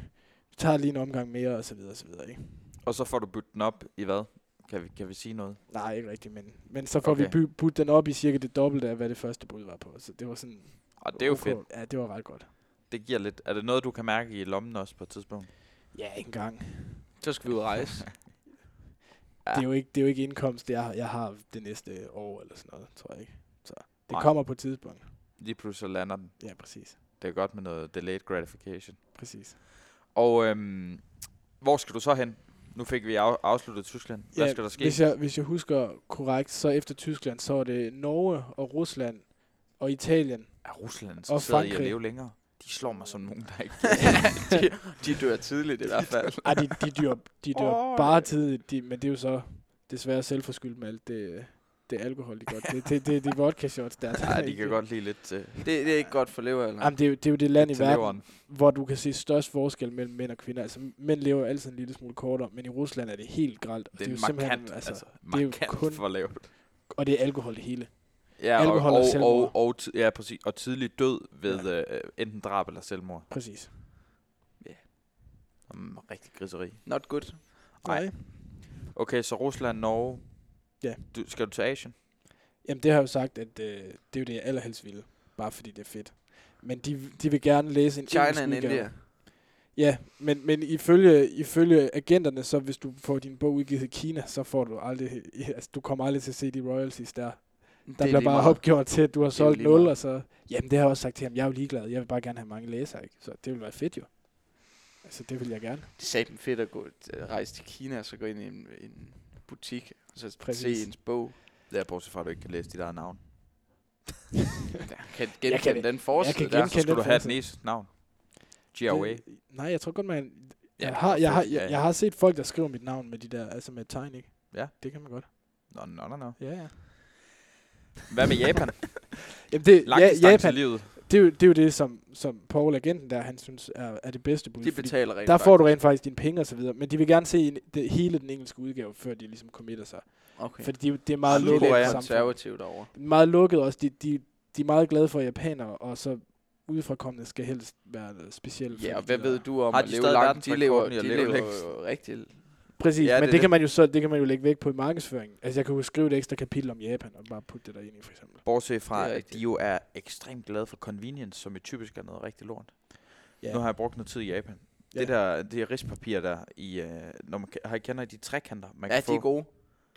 tager lige en omgang mere, og så videre, og så videre, ikke? Og så får du budt den op i hvad? Kan vi, kan vi sige noget? Nej, ikke rigtigt, men, men så får okay. Okay. vi by, budt den op i cirka det dobbelte af, hvad det første bud var på. Så det var sådan... Og det er jo ok. fedt. Ja, det var ret godt. Det giver lidt. Er det noget, du kan mærke i lommen også på et tidspunkt? Ja, ikke engang. Så skal vi ud rejse. Ja. Det, er jo ikke, det er jo ikke indkomst, jeg, har- jeg har det næste år, eller sådan noget, tror jeg ikke. Så det Nej. kommer på et tidspunkt. Lige pludselig så lander den. Ja, præcis. Det er godt med noget delayed gratification. Præcis. Og øhm, hvor skal du så hen? Nu fik vi af, afsluttet Tyskland. Hvad skal der ske? Hvis jeg, hvis jeg husker korrekt, så efter Tyskland, så er det Norge og Rusland og Italien. Er Rusland Og så sidder i at Frankrig. leve længere? De slår mig som nogen, der ikke... de, de dør tidligt i hvert fald. Ej, de, de dør, de dør Åh, bare tidligt, de, men det er jo så desværre selvforskyldt med alt det, det alkohol, de godt. Det, det, det, det er vodka shots der. Nej, de kan godt lide lidt... Øh, Det, det er ikke godt for lever, eller? Jamen, det, er jo, det er jo det land i verden, leveren. hvor du kan se størst forskel mellem mænd og kvinder. Altså, mænd lever altid en lille smule kortere, men i Rusland er det helt gralt. og Det er, jo markant, altså, altså, det er jo kun, for lavt. og det er alkohol det hele. Ja, alkohol og, og og, og, ja, præcis. Og tidlig død ved ja. øh, enten drab eller selvmord. Præcis. Um, rigtig griseri. Not good. Nej. Okay, så Rusland, Norge. Ja. Du, skal du til Asien? Jamen, det har jeg jo sagt, at øh, det er jo det, jeg allerhelst ville. Bare fordi det er fedt. Men de, de vil gerne læse en China and. India. Ja, men, men ifølge, ifølge agenterne, så hvis du får din bog udgivet i Kina, så får du aldrig, altså du kommer aldrig til at se de royalties der. Der Det er bliver bare meget. opgjort til, at du har solgt lige 0, meget. og så... Jamen, det har jeg også sagt til ham. Jeg er jo ligeglad. Jeg vil bare gerne have mange læsere, ikke? Så det vil være fedt jo. Altså, det vil jeg gerne. Det er satme fedt at gå, at rejse til Kina, og så gå ind i en, en butik, og så Præcis. se ens bog. Det er bortset fra, at du ikke kan læse dit eget navn. Der kan genkende Jeg kan- den forside der. Så skulle den du have et forside. næst navn. Det, nej, jeg tror godt, man... Ja, Jeg har, jeg, har, ja, ja. jeg, jeg har set folk, der skriver mit navn med de der, altså med tegn, ikke? Ja. Det kan man godt. Nå, nå, nå, nå. Ja, ja. Hvad med Japan? Jamen, det, ja, Langdistance Japan, livet. Det er, jo, det er jo det, som, som Paul Agenten der, han synes er, er det bedste bud. De betaler rent Der får du faktisk. rent faktisk dine penge og så videre, men de vil gerne se en, det, hele den engelske udgave, før de ligesom committer sig. Okay. Fordi de, det er meget de er lukket lidt samfund. konservative derovre. Meget lukket også. De, de, de er meget glade for japanere, og så udefrakommende skal helst være specielt. Ja, og de hvad ved du om Har at de leve stadig langt? De lever, de lever længst? jo rigtig... Præcis, Ja, ja, det men det, det. kan man jo så det kan man jo lægge vægt på i markedsføring. Altså jeg kan jo skrive et ekstra kapitel om Japan og bare putte det der ind i for eksempel. Bortset fra, at de jo er ekstremt glade for convenience, som jo typisk er noget rigtig lort. Ja. Nu har jeg brugt noget tid i Japan. Ja. Det der, det er rispapir der, i, øh, når man har I kender de trekanter, man Ja, kan de få? er gode.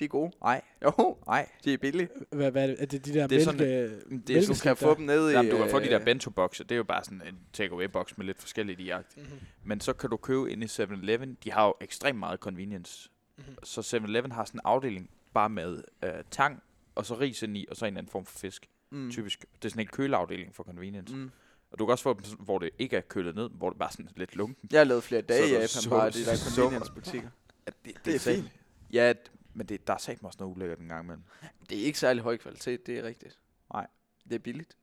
De er gode. Nej, Jo, nej. de er billige. Hvad, hvad er det? Er det de der Det er sådan- mælke, det er- Du mælkeslik kan få dem ned i... Jamen, du kan få de der øh, bento-bokse. Det er jo bare sådan en takeaway-boks med lidt forskelligt i jagt. Mhm. Men så kan du købe ind i 7-Eleven. De har jo ekstremt meget convenience. Mhm. Så 7-Eleven har sådan en afdeling bare med øh, tang, og så ris ind i, og så en anden form for fisk. Mm. Typisk. Det er sådan en køleafdeling for convenience. Mm. Og du kan også få dem, sådan, hvor det ikke er kølet ned, hvor det bare er sådan lidt lunken. Jeg har lavet flere dage i er Japan, bare i de der convenience-butikker. Ja, det, Det er sat- fint. Ja, men det, der er sagt også noget ulækkert en gang imellem. Det er ikke særlig høj kvalitet, det er rigtigt. Nej. Det er billigt.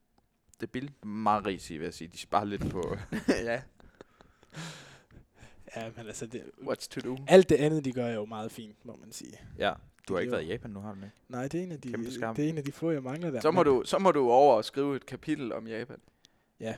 Det er billigt. Meget ris i, vil jeg sige. De sparer lidt på... ja. Ja, men altså det, What's to do? alt det andet, de gør er jo meget fint, må man sige. ja, du har ikke været i Japan nu, har du ikke? Nej, det er en af de, Kæmpe skam. det er en af de få, jeg mangler der. Så må, Men- du, så må du over og skrive et kapitel om Japan. Ja.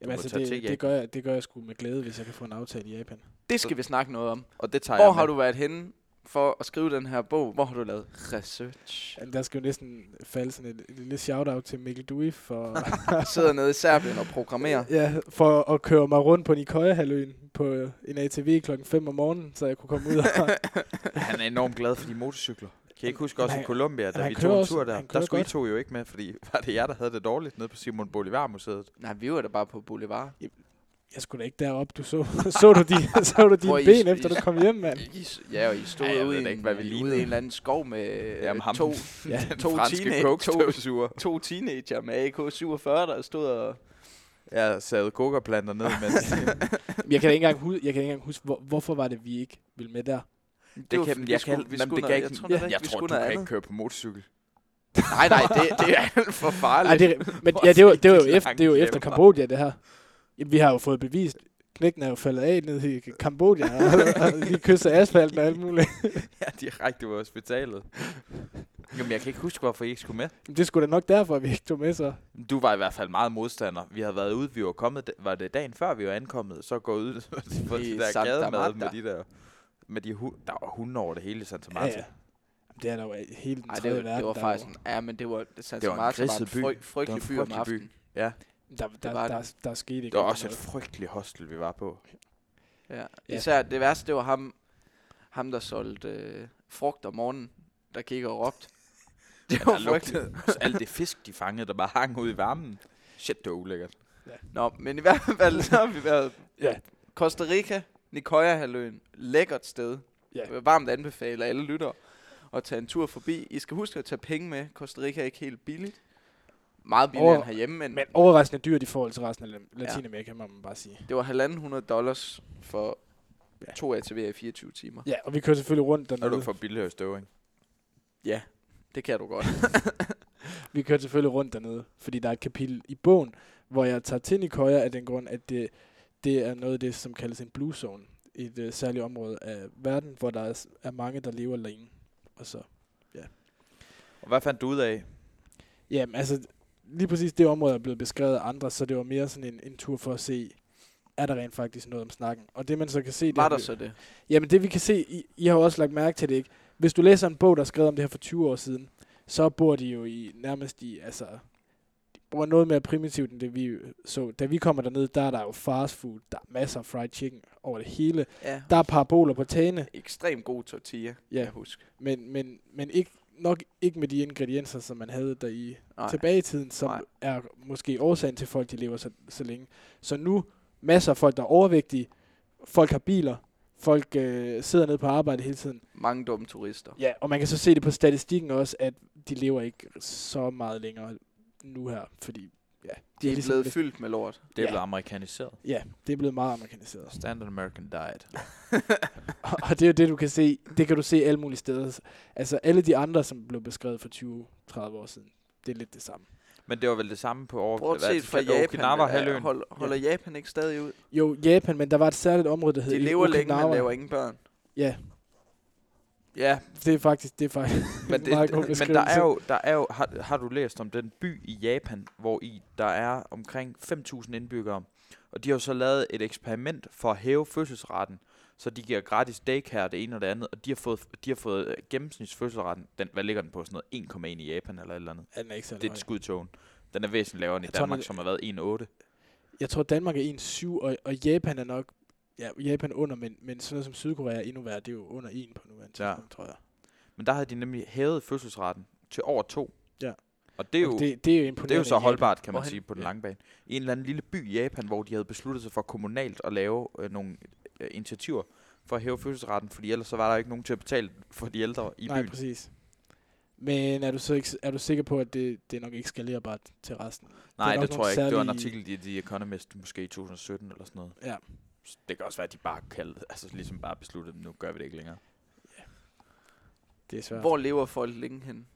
Jamen, altså, tage til det, Japan. det, gør jeg, det gør jeg sgu med glæde, hvis jeg kan få en aftale i Japan. Det skal vi snakke noget om. Og det tager Hvor jeg har med. du været henne for at skrive den her bog? Hvor har du lavet research? Ja, Der skal jo næsten falde sådan et, et lille shout-out til Mikkel Dui for, sidder nede i Serbien og programmerer. ja, for at køre mig rundt på Nikoya-halvøen på en ATV klokken 5 om morgenen, så jeg kunne komme ud og... Han er enormt glad for de motorcykler. Kan I ikke huske også Han- i Colombia, da vi tog en tur der? Der skulle I to jo ikke med, fordi var det jer, der havde det dårligt nede på Simon Bolivar Museet? Nej, vi var da bare på Boulevard. Jeg skulle da ikke derop. Du så, så du, de, så du Hvor dine I- ben, efter I- du kom hjem, mand. I, ja, og I stod Ja, jeg ude, i en, ikke, hvad vi ude i en eller anden skov med Jamen, ham, to, Ja, to teenage- coke-støvsuger. to teenager med AK-47, der stod og... Jeg sad kokaplanter ned, men Jeg kan ikke engang huske, jeg kan ikke engang huske hvor, hvorfor var det, vi ikke ville med der. Det var, kan- jeg vi skulle, kan- vi skulle det jeg ikke- tror, Ja. det jeg vi tror, du skulle kan ikke køre på motorcykel. Nej, nej, det, det er alt for farligt. Ej, det, er- men Hvor ja, det, var, det, var jo efter, det er jo langt efter? Kambodja, det her. Jamen, vi har jo fået bevist, knækken er jo faldet af nede i Kambodja, og, og lige kysset asfalten og alt muligt. Ja, direkte på hospitalet. Jamen, jeg kan ikke huske, hvorfor I ikke skulle med. Det er sgu da nok derfor, vi ikke tog med så. Du var i hvert fald meget modstander. Vi havde været ude, vi var kommet, var det dagen før vi var ankommet, så gå ud på I de der Santa gademad Marta. med de der, med de hu- der var hunde over det hele i Santa Ja, Marta. ja. Det er der jo hele den Ej, det, var, verden. det var faktisk... en- Ja, men det var... Det, Santa Det var en Marta var en fryg, frygtelig Det by var om en frygtelig by. aftenen. Ja, der, der, var der, det. der, der skete ikke det var også et frygteligt hostel, vi var på. Ja. Ja. Især det værste, det var ham, ham der solgte øh, frugt om morgenen, der kiggede og råbte. Det var frygteligt. alt det fisk, de fangede, der bare hang ud i varmen. Shit, det var ulækkert. Nå, men i hvert fald så har vi været Ja. Costa Rica, Nicoya-halvøen, lækkert sted. Ja. Varmt anbefale alle lytter at tage en tur forbi. I skal huske at tage penge med. Costa Rica er ikke helt billigt. Meget billigere Over- end herhjemme, men, Men overraskende dyrt i forhold til resten af La- Latinamerika, må man bare sige. det var halvanden hundrede dollars for Ja. to ATV'er i 24 timer. Ja, og vi kører selvfølgelig rundt Og du dernede. får billigere støvring. Ja, det kan du godt. Vi kører selvfølgelig rundt dernede, fordi der er et kapitel i bogen, hvor jeg tager til Nicoya af den grund, at det, det er noget af det, som kaldes en blue zone. Et uh, særligt område af verden, hvor der er, er mange, der lever længe. Og så, Og hvad fandt du ud af? jamen altså, lige præcis det område er blevet beskrevet af andre, så det var mere sådan en, en tur for at se, er der rent faktisk noget om snakken. Og det man så kan se... det Var der vi- så det? Jamen det vi kan se, I, I har jo også lagt mærke til det, ikke? Hvis du læser en bog, der er skrevet om det her for 20 år siden, så bor de jo i nærmest i, altså, de var noget mere primitivt end det, vi så. Da vi kommer derned, der er der jo fast food, der er masser af fried chicken over det hele. Ja. Der er paraboler på tagene, Ekstremt god tortilla. Ja. jeg husker. men, men, men ikke, nok ikke med de ingredienser, som man havde der i Nej. tilbage i tiden, som Nej. er måske årsagen til, folk de lever så, så længe. Så nu masser af folk, der er overvægtige, folk har biler, folk øh, sidder nede på arbejde hele tiden. Mange dumme turister. Ja, og man kan så se det på statistikken også, at de lever ikke så meget længere nu her, fordi ja, De er ligesom blevet det- fyldt med lort. Det er Ja. blevet amerikaniseret. Ja, det er blevet meget amerikaniseret. Standard American Diet. og det er jo det, du kan se. Det kan du se alle mulige steder. Altså alle de andre, som blev beskrevet for 20-30 år siden, det er lidt det samme. Men det var vel det samme på over... Bortset fra Japan, Okinawa halvøen. hold, holder Japan ikke stadig ud? Jo, Japan, men der var et særligt område, der hed De lever længe, Okinawa. men laver ingen børn. Ja, Ja, det er faktisk, det er faktisk Men, en meget god det, men der er jo, der er jo har, har du læst om den by i Japan, hvor i der er omkring 5.000 indbyggere, og de har jo så lavet et eksperiment for at hæve fødselsraten, så de giver gratis daycare det ene og det andet, og de har fået, de har fået øh, gennemsnitsfødselsraten, den, hvad ligger den på, sådan noget 1,1 i Japan eller et eller andet. Ja, den er ikke så Det er et. Den er væsentligt lavere end i tror, Danmark, den- som har været 1,8. Jeg tror, Danmark er 1,7, og, og Japan er nok... Ja, Japan under, men, men sådan noget som Sydkorea er endnu værre. Det er jo under 1 på nuværende Ja. tidspunkt, tror jeg. Men der havde de nemlig hævet fødselsraten til over 2. Ja. Og det er jo, Og det, det, det er jo imponerende. det er jo så holdbart, kan man Hvorhen? sige, på den Ja. lange bane. I en eller anden lille by i Japan, hvor de havde besluttet sig for kommunalt at lave øh, nogle øh, initiativer for at hæve fødselsraten, fordi ellers så var der ikke nogen til at betale for de ældre i Nej, byen. præcis. Men er du så ikke, er du sikker på, at det, det er nok ikke skalerbart til resten? Nej, det, nogle tror jeg ikke. Det var en artikel i The Economist, måske i 2017 eller sådan noget. Ja. Det kan også være, at de bare kaldte, altså ligesom bare besluttede, nu gør vi det ikke længere. Det er svært. hvor lever folk længe hen?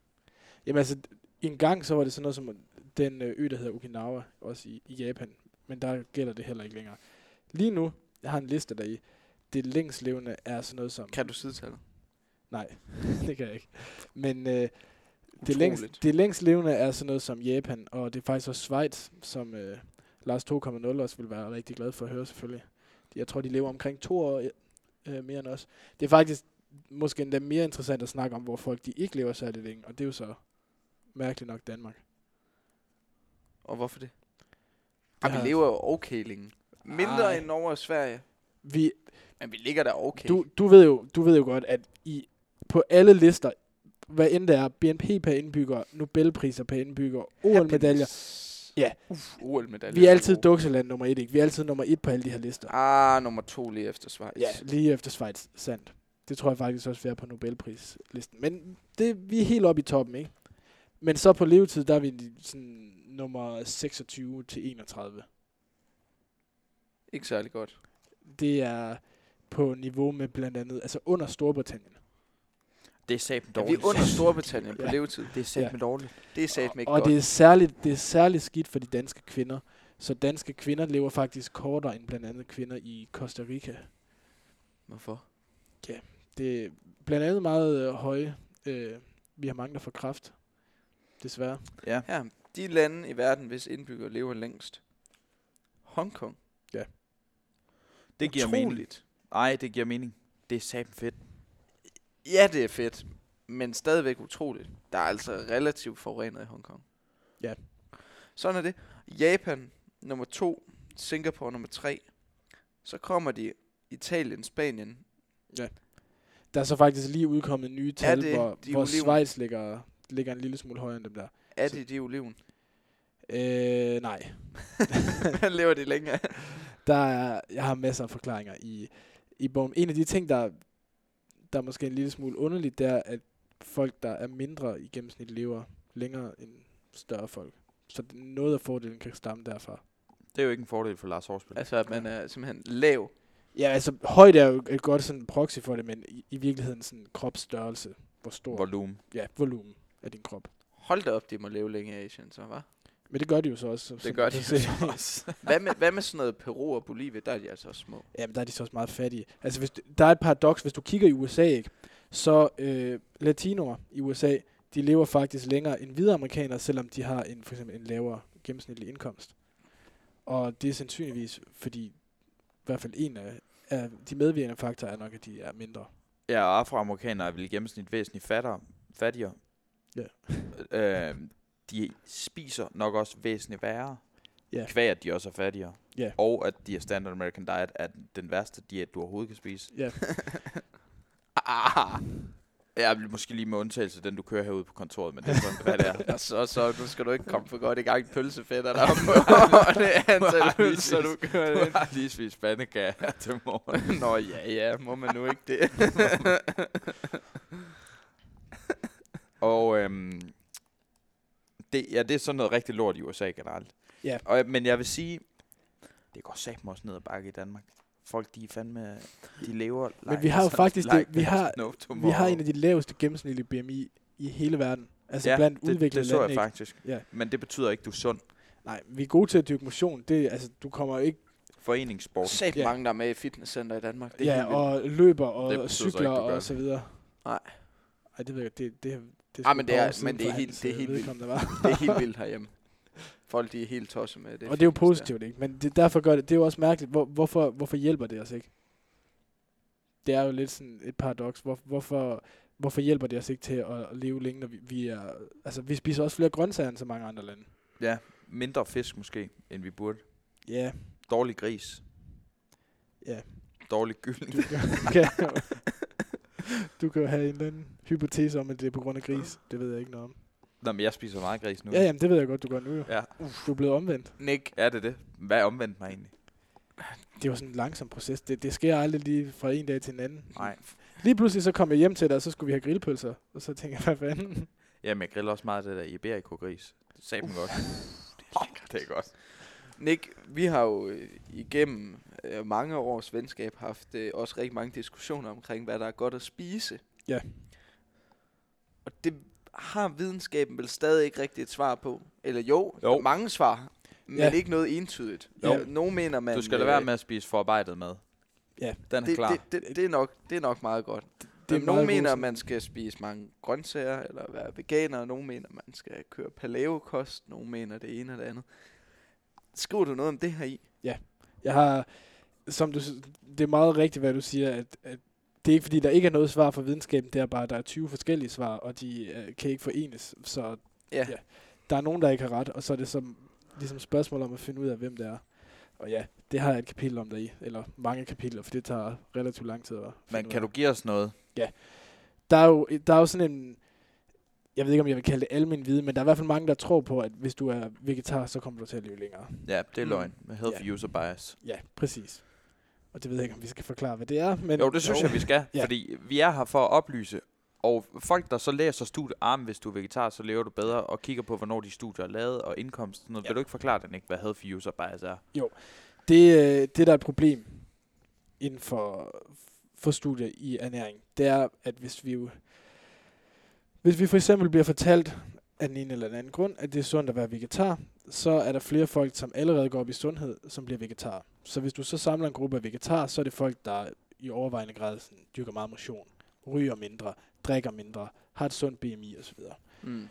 Jamen altså, en gang så var det sådan noget som den øh, ø, der hedder Okinawa, også i, i Japan. Men der gælder det heller ikke længere. Lige nu, jeg har en liste der i. Det længst levende er sådan noget som... Kan du sidetallet? Nej, det kan jeg ikke. Men øh, det, længst, det længst levende er sådan noget som Japan, og det er faktisk også Schweiz, som øh, Lars 2.0 også vil være rigtig glad for at høre selvfølgelig. Jeg tror, de lever omkring to år øh, mere end os. Det er faktisk måske endda mere interessant at snakke om, hvor folk de ikke lever særlig længe, og det er jo så mærkeligt nok Danmark. Og hvorfor det? Ah, vi lever jo okay længe. Mindre Ej. end Norge og Sverige. Vi, Men vi ligger der okay. du, du, ved jo, du ved jo godt, at i, på alle lister, hvad end det er, BNP per indbygger, Nobelpriser per indbygger, OL-medaljer. Ja. Uff, OL-medaljer. vi er altid dukseland nummer et, ikke? Vi er altid nummer et på alle de her lister. Ah, nummer to lige efter Schweiz. Ja, lige efter Schweiz, sandt. Det tror jeg faktisk også, vi er på Nobelprislisten. Men det, vi er helt oppe i toppen, ikke? Men så på levetid, der er vi sådan nummer 26 til 31. Ikke særlig godt. Det er på niveau med blandt andet, altså under Storbritannien. Det er satme Ja, vi dårligt. er under Storbritannien på Ja. levetid. Det er satme Ja. dårligt. Det er satme ikke og godt. det er, særligt, det er særligt skidt for de danske kvinder. Så danske kvinder lever faktisk kortere end blandt andet kvinder i Costa Rica. Hvorfor? Det er blandt andet meget øh, høje. Øh, vi har mange, der får kræft. Desværre. Ja. Her, de lande i verden, hvis indbyggere lever længst. Hongkong. Det giver mening. Utroligt. Nej, det giver mening. Det er satme fedt. Ja, det er fedt. Men stadigvæk utroligt. Der er altså relativt forurenet i Hongkong. Ja. Sådan er det. Japan nummer to. Singapore nummer tre. Så kommer de Italien, Spanien. Der er så faktisk lige udkommet nye tal, det hvor, de hvor oliven? Schweiz ligger, ligger en lille smule højere end dem der. Er Så- det de oliven? Øh, nej. Men lever de længere? Der er, jeg har masser af forklaringer i, i bogen. En af de ting, der, der er måske en lille smule underligt, det er, at folk, der er mindre i gennemsnit, lever længere end større folk. Så det- noget af fordelen kan stamme derfra. Det er jo ikke en fordel for Lars Horsbøl. altså, at man er simpelthen lav. Ja, altså højde er jo et godt sådan proxy for det, men i, i virkeligheden sådan kropsstørrelse. Hvor stor, Volumen. ja, volumen af din krop. Hold da op, de må leve længe i Asien, så hva'? Men det gør de jo så også. Det gør de jo så også. Hvad med, hvad med sådan noget Peru og Bolivia? Der er de altså også små. Jamen, der er de så også meget fattige. Altså, hvis, der er et paradoks, hvis du kigger i USA, ikke, så øh, latinoer i USA, de lever faktisk længere end hvide amerikanere, selvom de har en, for eksempel en lavere gennemsnitlig indkomst. Og det er sandsynligvis, fordi i hvert fald en af, af de medvirkende faktorer er nok, at de er mindre. Ja, og afroamerikanere er vel i gennemsnit væsentligt fattigere. fattigere. Ja. øh, de spiser nok også væsentligt værre. Ja. Kvæg, at de også er fattigere. Ja. Og at de er standard American diet er den værste diæt, du overhovedet kan spise. Ja. Ah, jeg vil måske lige med undtagelse den, du kører herude på kontoret, men det er sådan, hvad det er. Ja, så, så nu skal du ikke komme for godt i gang. Pølsefedt er der på det antal pølser, du kører Du ind. har lige spist pandekager her til morgen. Nå ja, ja, må man nu ikke det? Og øhm, det, ja, det er sådan noget rigtig lort i USA generelt. Ja. Og, men jeg vil sige, det går satme også ned ad bakke i Danmark. Folk, de er fandme, de lever Men vi har jo faktisk det- vi har- no Vi har en af de laveste gennemsnitlige BMI i hele verden. Altså ja, blandt det, udviklede det så lande. jeg ikke? faktisk. Ja. Men det betyder ikke, du er sund. Nej, vi er gode til at dyrke motion. Det, altså, du kommer ikke Foreningssport. Sæt Ja. mange, der er med i fitnesscenter i Danmark. Det ja, og løber Det og så cykler ikke, og det. så videre. Nej. Ej, det ved jeg det, det, det, Ah, men et det er- men det er helt- det er helt vildt. vedkommende var. Det er helt vildt herhjemme. Folk, de er helt tosset med det. Og det er jo der. positivt, ikke? Men det, derfor gør det, det er jo også mærkeligt. Hvor, hvorfor, hvorfor hjælper det os ikke? Det er jo lidt sådan et paradoks. Hvor, hvorfor, hvorfor hjælper det os ikke til at, leve længe, når vi, vi er... Altså, vi spiser også flere grøntsager end så mange andre lande. Ja, mindre fisk måske, end vi burde. Ja, Dårlig gris. ja. Dårlig gylden. Du kan, du kan jo have en eller anden hypotese om, at det er på grund af gris. Det ved jeg ikke noget om. Nå, men jeg spiser meget gris nu. Ja, jamen, det ved jeg godt, du gør nu jo. ja. Du er blevet omvendt. Nick, Er det det? Hvad er omvendt mig egentlig? Det er jo sådan en langsom proces. Det, det sker aldrig lige fra en dag til en anden. Nej. Lige pludselig så kom jeg hjem til dig, og så skulle vi have grillpølser. Og så tænker jeg, hvad fanden? Jamen, jeg griller også meget af det der Iberico-gris. Det sagde dem godt. det er godt. Nick, vi har jo øh, igennem øh, mange års venskab haft øh, også rigtig mange diskussioner omkring, hvad der er godt at spise. Ja. Og det har videnskaben vel stadig ikke rigtig et svar på. Eller jo, Jo. jo. mange svar, men Ja. ikke noget entydigt. Jo. Ja. Nogle mener man... Du skal lade være med at spise forarbejdet mad. Ja, Den er det, klar. det, det, det, er nok, det er nok meget godt. det Det er er nogle mener, at man skal spise mange grøntsager, eller være veganer, og nogle mener, man skal køre paleo-kost, nogle mener det ene og det andet. Skriver du noget om det her i? Jeg har, som du, det er meget rigtigt, hvad du siger, at, at det er ikke fordi, der ikke er noget svar fra videnskaben, det er bare, at der er 20 forskellige svar, og de øh, kan ikke forenes. Så Ja. Ja. der er nogen, der ikke har ret, og så er det som, ligesom spørgsmål om at finde ud af, hvem det er. Og ja, det har jeg et kapitel om deri, eller mange kapitler, for det tager relativt lang tid at Men kan du give os noget? Der er, jo, der er jo sådan en, jeg ved ikke, om jeg vil kalde det almen viden, men der er i hvert fald mange, der tror på, at hvis du er vegetar, så kommer du til at leve længere. Ja, det er Mm. løgn. Med healthy user bias. Ja, præcis. Og det ved jeg ikke, om vi skal forklare, hvad det er. Men Jo, det synes jeg, vi skal. Ja. Fordi vi er her for at oplyse. Og folk, der så læser studiet, arm, hvis du er vegetar, så lever du bedre, og kigger på, hvornår de studier er lavet, og indkomst. Sådan noget. Ja. Vil du ikke forklare den ikke, hvad healthy user bias er? Det, øh, det, der er et problem inden for, for studier i ernæring, det er, at hvis vi jo, hvis vi for eksempel bliver fortalt af den ene eller den anden grund, at det er sundt at være vegetar, så er der flere folk, som allerede går op i sundhed, som bliver vegetar. Så hvis du så samler en gruppe af vegetar, så er det folk, der i overvejende grad sådan, dyrker meget motion, ryger mindre, drikker mindre, har et sundt BMI osv. Mm.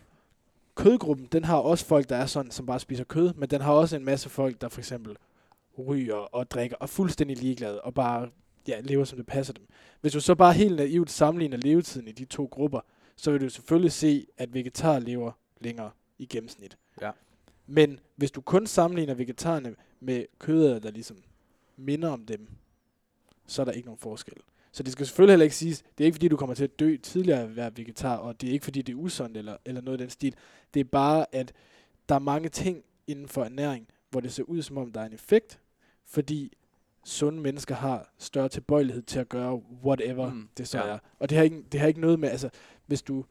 kødgruppen, den har også folk, der er sådan, som bare spiser kød, men den har også en masse folk, der for eksempel ryger og drikker og er fuldstændig ligeglade og bare ja, lever, som det passer dem. Hvis du så bare helt naivt sammenligner levetiden i de to grupper, så vil du selvfølgelig se, at vegetar lever længere i gennemsnit. Ja. Men hvis du kun sammenligner vegetarerne med kødæder, der ligesom minder om dem, så er der ikke nogen forskel. Så det skal selvfølgelig heller ikke siges, det er ikke fordi, du kommer til at dø tidligere at være vegetar, og det er ikke fordi, det er usundt eller, eller noget af den stil. Det er bare, at der er mange ting inden for ernæring, hvor det ser ud som om, der er en effekt, fordi sunde mennesker har større tilbøjelighed til at gøre whatever Mm, det så ja. er. Og det har, ikke, det har ikke noget med, altså, hvis du,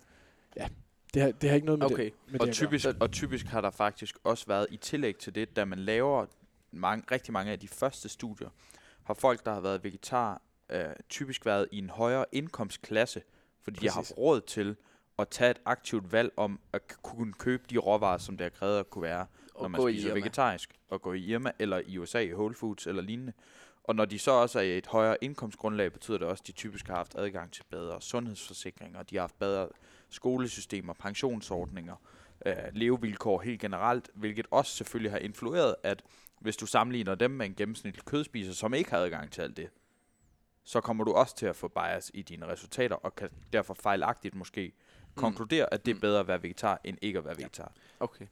ja, det har, det har ikke noget med Okay. det, med Og det typisk, og typisk har der faktisk også været i tillæg til det, da man laver mange, rigtig mange af de første studier, har folk, der har været vegetar, øh, typisk været i en højere indkomstklasse, fordi de har Præcis. haft råd til at tage et aktivt valg om at kunne købe de råvarer, som det er krævet at kunne være, når Og man gå i spiser vegetarisk, og gå i Irma, eller i USA i Whole Foods, eller lignende. Og når de så også er i et højere indkomstgrundlag, betyder det også, at de typisk har haft adgang til bedre sundhedsforsikringer, de har haft bedre skolesystemer, pensionsordninger, øh, levevilkår helt generelt, hvilket også selvfølgelig har influeret, at hvis du sammenligner dem med en gennemsnitlig kødspiser, som ikke har adgang til alt det, så kommer du også til at få bias i dine resultater, og kan derfor fejlagtigt måske konkluderer, at det er Mm. bedre at være vegetar, end ikke at være vegetar. Okay.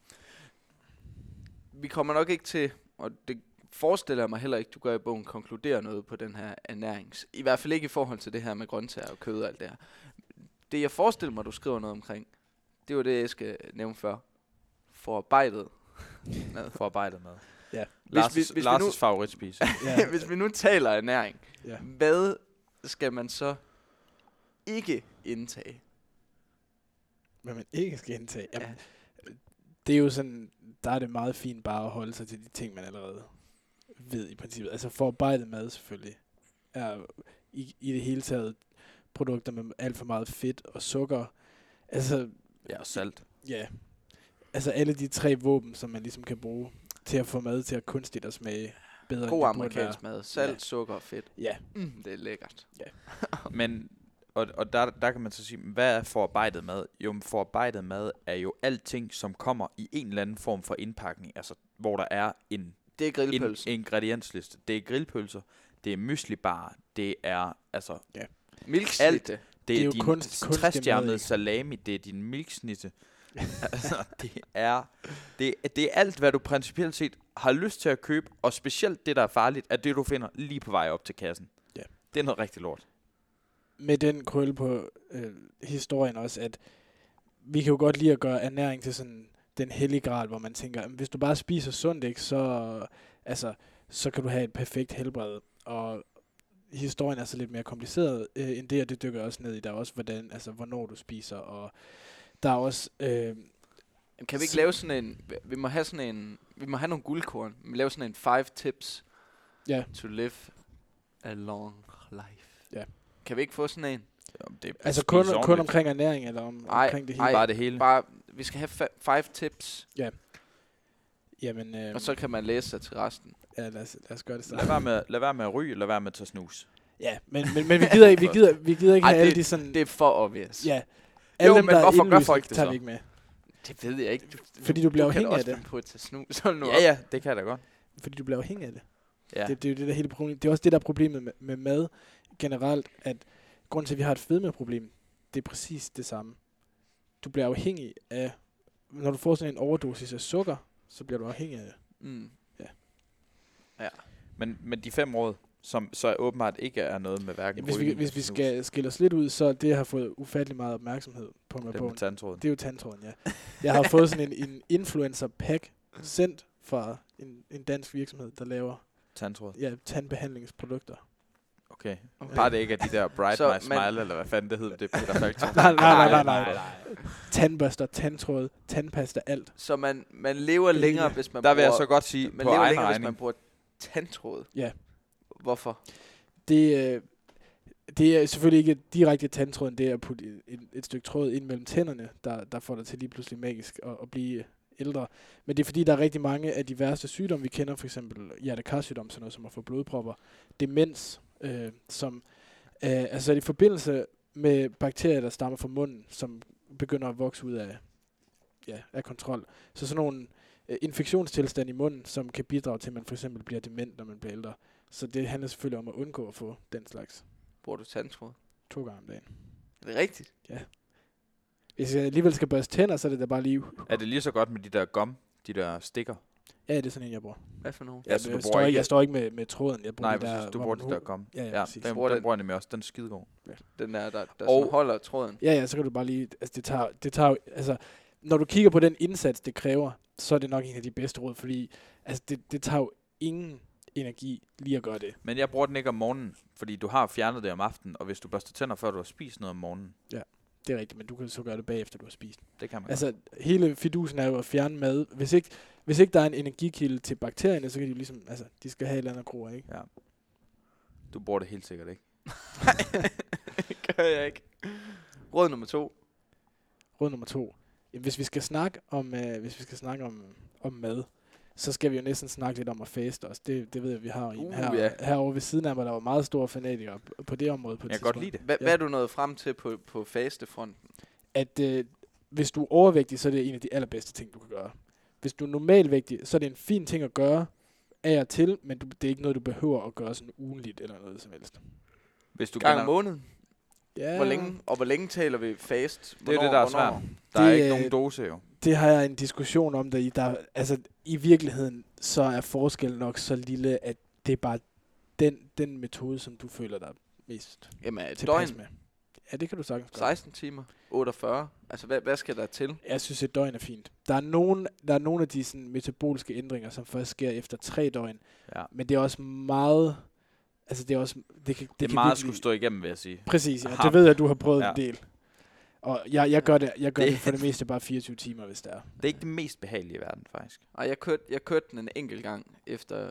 Vi kommer nok ikke til, og det forestiller jeg mig heller ikke, du gør i bogen, konkludere noget på den her ernærings. I hvert fald ikke i forhold til det her med grøntsager og kød og alt det her. Det jeg forestiller mig, du skriver noget omkring, det var det, jeg skal nævne før. Forarbejdet. mad. Forarbejdet med. Ja. Hvis Lars' vi- hvis vi Lars' nu- favoritspise. Ja. Hvis vi nu taler ernæring, Ja. hvad skal man så ikke indtage? Hvad man ikke skal indtage. Jamen, Ja. det er jo sådan, der er det meget fint bare at holde sig til de ting, man allerede ved i princippet. Altså forarbejdet mad selvfølgelig er i, i det hele taget produkter med alt for meget fedt og sukker. Altså, Ja, og salt. ja. Altså alle de tre våben, som man ligesom kan bruge til at få mad til at kunstigt at smage bedre. God amerikansk mad. Salt, Ja. sukker og fedt. Ja, Mm, det er lækkert. Men, og, og der, der kan man så sige, hvad er forarbejdet mad? Jo, forarbejdet mad er jo alting, som kommer i en eller anden form for indpakning. Altså, hvor der er en Det er en grillpølse. ingrediensliste. Det er grillpølser, det er myslibar, det er altså Milksnitte. det, Det er er din kunst- træstjernede salami, det er din milksnitte. altså, det er, det, det er alt, hvad du principielt set har lyst til at købe, og specielt det, der er farligt, er det, du finder lige på vej op til kassen. Ja. Det er noget rigtig lort. med den krølle på øh, historien også, at vi kan jo godt lide at gøre ernæring til sådan den hellige grad, hvor man tænker, "Jamen, hvis du bare spiser sundt, ikke, så, altså, så kan du have et perfekt helbred. Og historien er så lidt mere kompliceret øh, end det, og det dykker også ned i. Der er også, hvordan, altså, hvornår du spiser, og der er også... Øh, Kan vi ikke lave sådan en... Vi må have sådan en... Vi må have nogle guldkorn. Vi laver sådan en five tips ja, to live a long life. Ja. Kan vi ikke få sådan en? Jamen, det er altså kun, kun omkring ernæring, eller om, Ej, omkring det hele. ej. Bare det hele. Bare, vi skal have fa- five tips, Jamen, øh, og så kan man læse sig til resten. ja, lad, os, lad os gøre det så. Lad være, med, lad være med at ryge, lad være med at tage snus. Ja, men, men, men vi gider ikke, vi gider, vi gider ikke Ej, have alle det- de sådan... Det er for obvious. Ja. Alle dem, men der er hvorfor gør folk det tager så? vi ikke med. Det ved jeg ikke. Du, Fordi du bliver du kan afhængig af også det. finde på at tage snus. Hold nu Ja, ja, det kan jeg da godt. Fordi du bliver afhængig af det. Ja. Det, det er jo det der hele problem. Det er også det, der er problemet med, med mad generelt, at grunden til, at vi har et fedmeproblem, det er præcis det samme. Du bliver afhængig af, når du får sådan en overdosis af sukker, så bliver du afhængig af det. Mm. Men, men de fem råd, som så åbenbart ikke er noget med hverken Hvis vi, hvis vi skal skille os lidt ud, så det, har fået ufattelig meget opmærksomhed på med det med tandtråden. det er jo tandtråden, ja. Jeg har fået sådan en, en influencer pack sendt fra en, en dansk virksomhed, der laver Tandtråd. ja, tandbehandlingsprodukter. Okay. Okay. Bare det ikke er de der Bright Så, My Smile, eller hvad fanden det hedder, det er Peter Falktoft. Nej, nej, nej, nej, nej. Tandbørster, tandtråd, tandpasta, alt. Så man, man lever længere, hvis man Der vil jeg så godt sige, man på lever længere, hvis man regning, bruger tandtråd. Ja. Hvorfor? Det, øh, det er selvfølgelig ikke direkte tandtråden, det er at putte et, et, et stykke tråd ind mellem tænderne, der, der får dig til lige pludselig magisk at, at blive ældre. Men det er fordi, der er rigtig mange af de værste sygdomme, vi kender, for eksempel hjertekarsygdom, sådan noget som at få blodpropper, demens, øh, som øh, altså i forbindelse med bakterier, der stammer fra munden, som begynder at vokse ud af, ja, af kontrol. Så sådan nogle øh, infektionstilstande i munden, som kan bidrage til, at man for eksempel bliver dement, når man bliver ældre. Så det handler selvfølgelig om at undgå at få den slags Bruger du tandtråd? to gange om dagen. Er det rigtigt? Hvis jeg alligevel skal børste tænder, så er det da bare lige... er det lige så godt med de der gum, de der stikker. Ja, det er sådan en, jeg bruger. Hvad for nogen? Ja, så jeg, du står ikke, jeg står ikke med, med tråden. Jeg bruger Nej, der, du bruger man de der gum. Ja, ja, Ja, præcis. den, Bruger den den- bruger jeg nemlig også. Den er skidegod. Den der, der, der Og- holder tråden. Ja, ja, så kan du bare lige... Altså, det tager, det tager, altså, når du kigger på den indsats, det kræver, så er det nok en af de bedste råd, fordi altså, det, det tager jo ingen energi lige at gøre det. Men jeg bruger den ikke om morgenen, fordi du har fjernet det om aftenen, og hvis du børster tænder, før du har spist noget om morgenen, Det er rigtigt, men du kan så gøre det bagefter, du har spist. det kan man Altså, hele fidusen er jo at fjerne mad. Hvis ikke, hvis ikke der er en energikilde til bakterierne, så kan de jo ligesom... Altså, de skal have et eller andet gro, ikke? godt. Du bruger det helt sikkert ikke. gør jeg ikke. Råd nummer to. Råd nummer to. Jamen, Hvis vi skal snakke om, øh, hvis vi skal snakke om, om mad, så skal vi jo næsten snakke lidt om at faste også. Det, det ved jeg, vi har en Uh, her, ja. herovre ved siden af mig, der var meget store fanatikere på, det område på Jeg kan godt lide det. Hva, Ja. Hvad er du nået frem til på, på fastefronten? At øh, hvis du er overvægtig, så er det en af de allerbedste ting, du kan gøre. Hvis du er normalvægtig, så er det en fin ting at gøre af og til, men du, det er ikke noget, du behøver at gøre sådan ugenligt eller noget som helst. Hvis du Gang om måneden? Ja, Hvor længe, og hvor længe taler vi fast? Det er det, der er svært. Der er Det, ikke øh, nogen dose jo. Det har jeg en diskussion om, der i, der, altså, i virkeligheden, så er forskellen nok så lille, at det er bare den, den metode, som du føler dig mest Jamen, tilpas døgn, med. Ja, det kan du sagtens gøre. 16 timer, 48. Altså, hvad, hvad skal der til? Jeg synes, et døgn er fint. Der er nogen, der er nogle af de sådan, metaboliske ændringer, som først sker efter tre døgn. Ja. Men det er også meget... Altså, det er også... Det, kan, det, Det er kan meget virkelig- skulle stå igennem, vil jeg sige. Præcis, ja. Ham. Det ved jeg, at du har prøvet Ja. en del. Og jeg, jeg gør, det, jeg gør det, Det- for det meste bare 24 timer, hvis det er. Det er ikke det mest behagelige i verden, faktisk. Og jeg kørte, jeg kørte den en enkelt gang efter,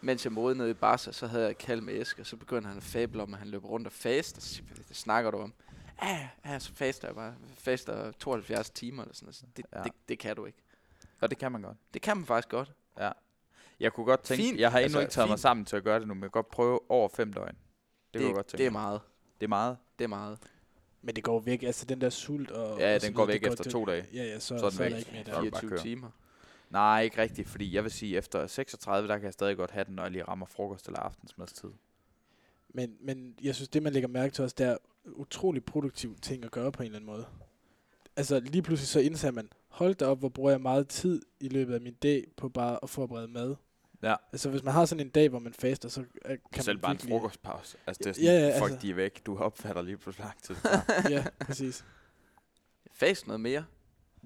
mens jeg modede nede i Barca, så havde jeg kald med Eske, og så begyndte han at fable om, at han løber rundt og fast, og så siger det snakker du om. Ja, ja, så faster jeg bare. Faster 72 timer eller sådan noget. Så Det, Ja. ja. det, det kan du ikke. Og det kan man godt. Det kan man faktisk godt. Jeg kunne godt tænke, Fint. jeg har endnu Altså, ikke taget mig fint. sammen til at gøre det nu, men jeg kan godt prøve over fem døgn. Det, det kunne jeg godt tænke det er mig. meget. Det er meget. Det er meget. Men det går væk. Altså, den der sult og... Ja, og den går videre, væk det efter to dage. Ja, ja, så, Så er den så er væk. der ikke mere der. er det bare 24 køre. timer. Nej, ikke rigtigt, fordi jeg vil sige, efter 36, der kan jeg stadig godt have den, når jeg lige rammer frokost eller aftensmadstid. Men, men jeg synes, det man lægger mærke til også, det er utrolig produktiv ting at gøre på en eller anden måde. Altså lige pludselig så indser man, hold da op, hvor bruger jeg meget tid i løbet af min dag på bare at forberede mad. Ja. Altså hvis man har sådan en dag, hvor man faster, så øh, kan Selv man bare en frokostpause. Altså, det er sådan, Ja, ja, folk altså. de er væk. Du opfatter lige på lang tid. ja, præcis. Fast noget mere.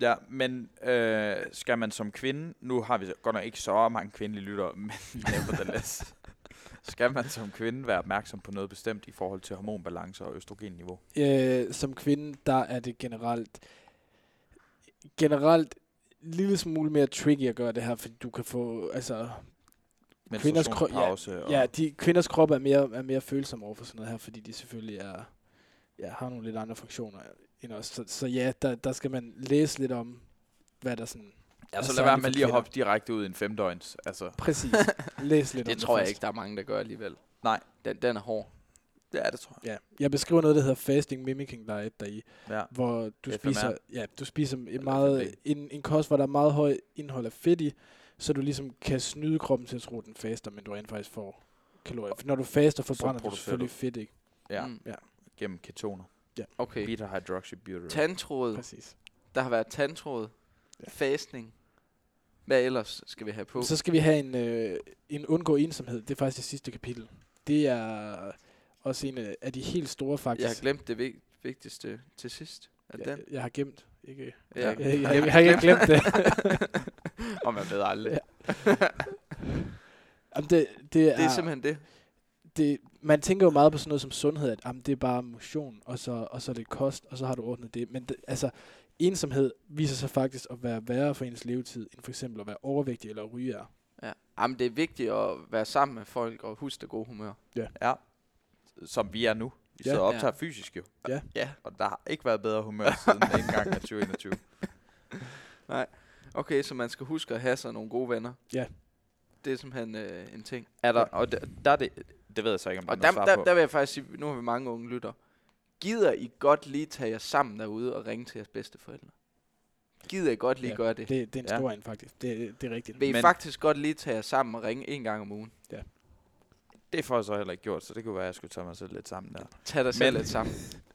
ja, men øh, skal man som kvinde, nu har vi godt nok ikke så mange kvindelige lyttere, men nevertheless, skal man som kvinde være opmærksom på noget bestemt i forhold til hormonbalance og østrogenniveau? Øh, som kvinde, der er det generelt generelt en lille smule mere tricky at gøre det her, fordi du kan få, altså, Kvinders kro- ja, og ja, de, kvinders krop er mere, er mere følsom over for sådan noget her, fordi de selvfølgelig er, ja, har nogle lidt andre funktioner end os. Så, så ja, der, der skal man læse lidt om, hvad der sådan... Ja, er så lad være med lige at hoppe direkte ud i en femdøgns. Altså, Præcis. Læs lidt om Det tror jeg ikke, der er mange, der gør alligevel. Nej. Den, den er hård. ja, det tror jeg. Ja, jeg beskriver noget, der hedder fasting mimicking diet deri, Ja. hvor du FMR. spiser, ja, du spiser en, meget, en, en kost, hvor der er meget høj indhold af fedt i, så du ligesom kan snyde kroppen til at tro, at den faster, men du rent faktisk får kalorier. For når du faster, forbrænder du selvfølgelig du. fedt, ikke? Ja, Mm. gennem ketoner. Okay. Beta hydroxybutyrate. Tandtråd. Præcis. Der har været tandtråd. Ja. Fastning. Hvad ellers skal vi have på? Så skal vi have en, øh, en undgå ensomhed. Det er faktisk det sidste kapitel. Det er også en af de helt store, faktisk. Jeg har glemt det vig- vigtigste til sidst. Er jeg, den? jeg har gemt. Ikke, Ja. jeg, jeg, jeg, jeg, har ikke glemt det. Og man ved aldrig. Jamen, det, det, er, Det er simpelthen det. det, man tænker jo meget på sådan noget som sundhed, at jamen, det er bare motion, og så, og så er det kost, og så har du ordnet det. Men det, altså, ensomhed viser sig faktisk at være værre for ens levetid, end for eksempel at være overvægtig eller ryge er. Ja. Jamen, det er vigtigt at være sammen med folk og huske det gode humør. Ja. Som vi er nu. Vi Ja. sidder og Ja. optager fysisk jo. Ja. Ja. Og der har ikke været bedre humør siden indgangen af 2021. Okay, så man skal huske at have sig nogle gode venner. Ja. Det er simpelthen øh, en ting. Er der, og der, der er det, det ved jeg så ikke, om der, Og er der, noget svar der, der vil jeg faktisk sige, nu har vi mange unge lytter. Gider I godt lige tage jer sammen derude og ringe til jeres bedsteforældre? Gider I godt lige Ja, gøre det? Det, det er en Ja. stor en, faktisk. Det, det er rigtigt. Vil I Men- faktisk godt lige tage jer sammen og ringe en gang om ugen? Det får jeg så heller ikke gjort, så det kunne være, at jeg skulle tage mig selv lidt sammen der. Tag dig selv Men- lidt sammen.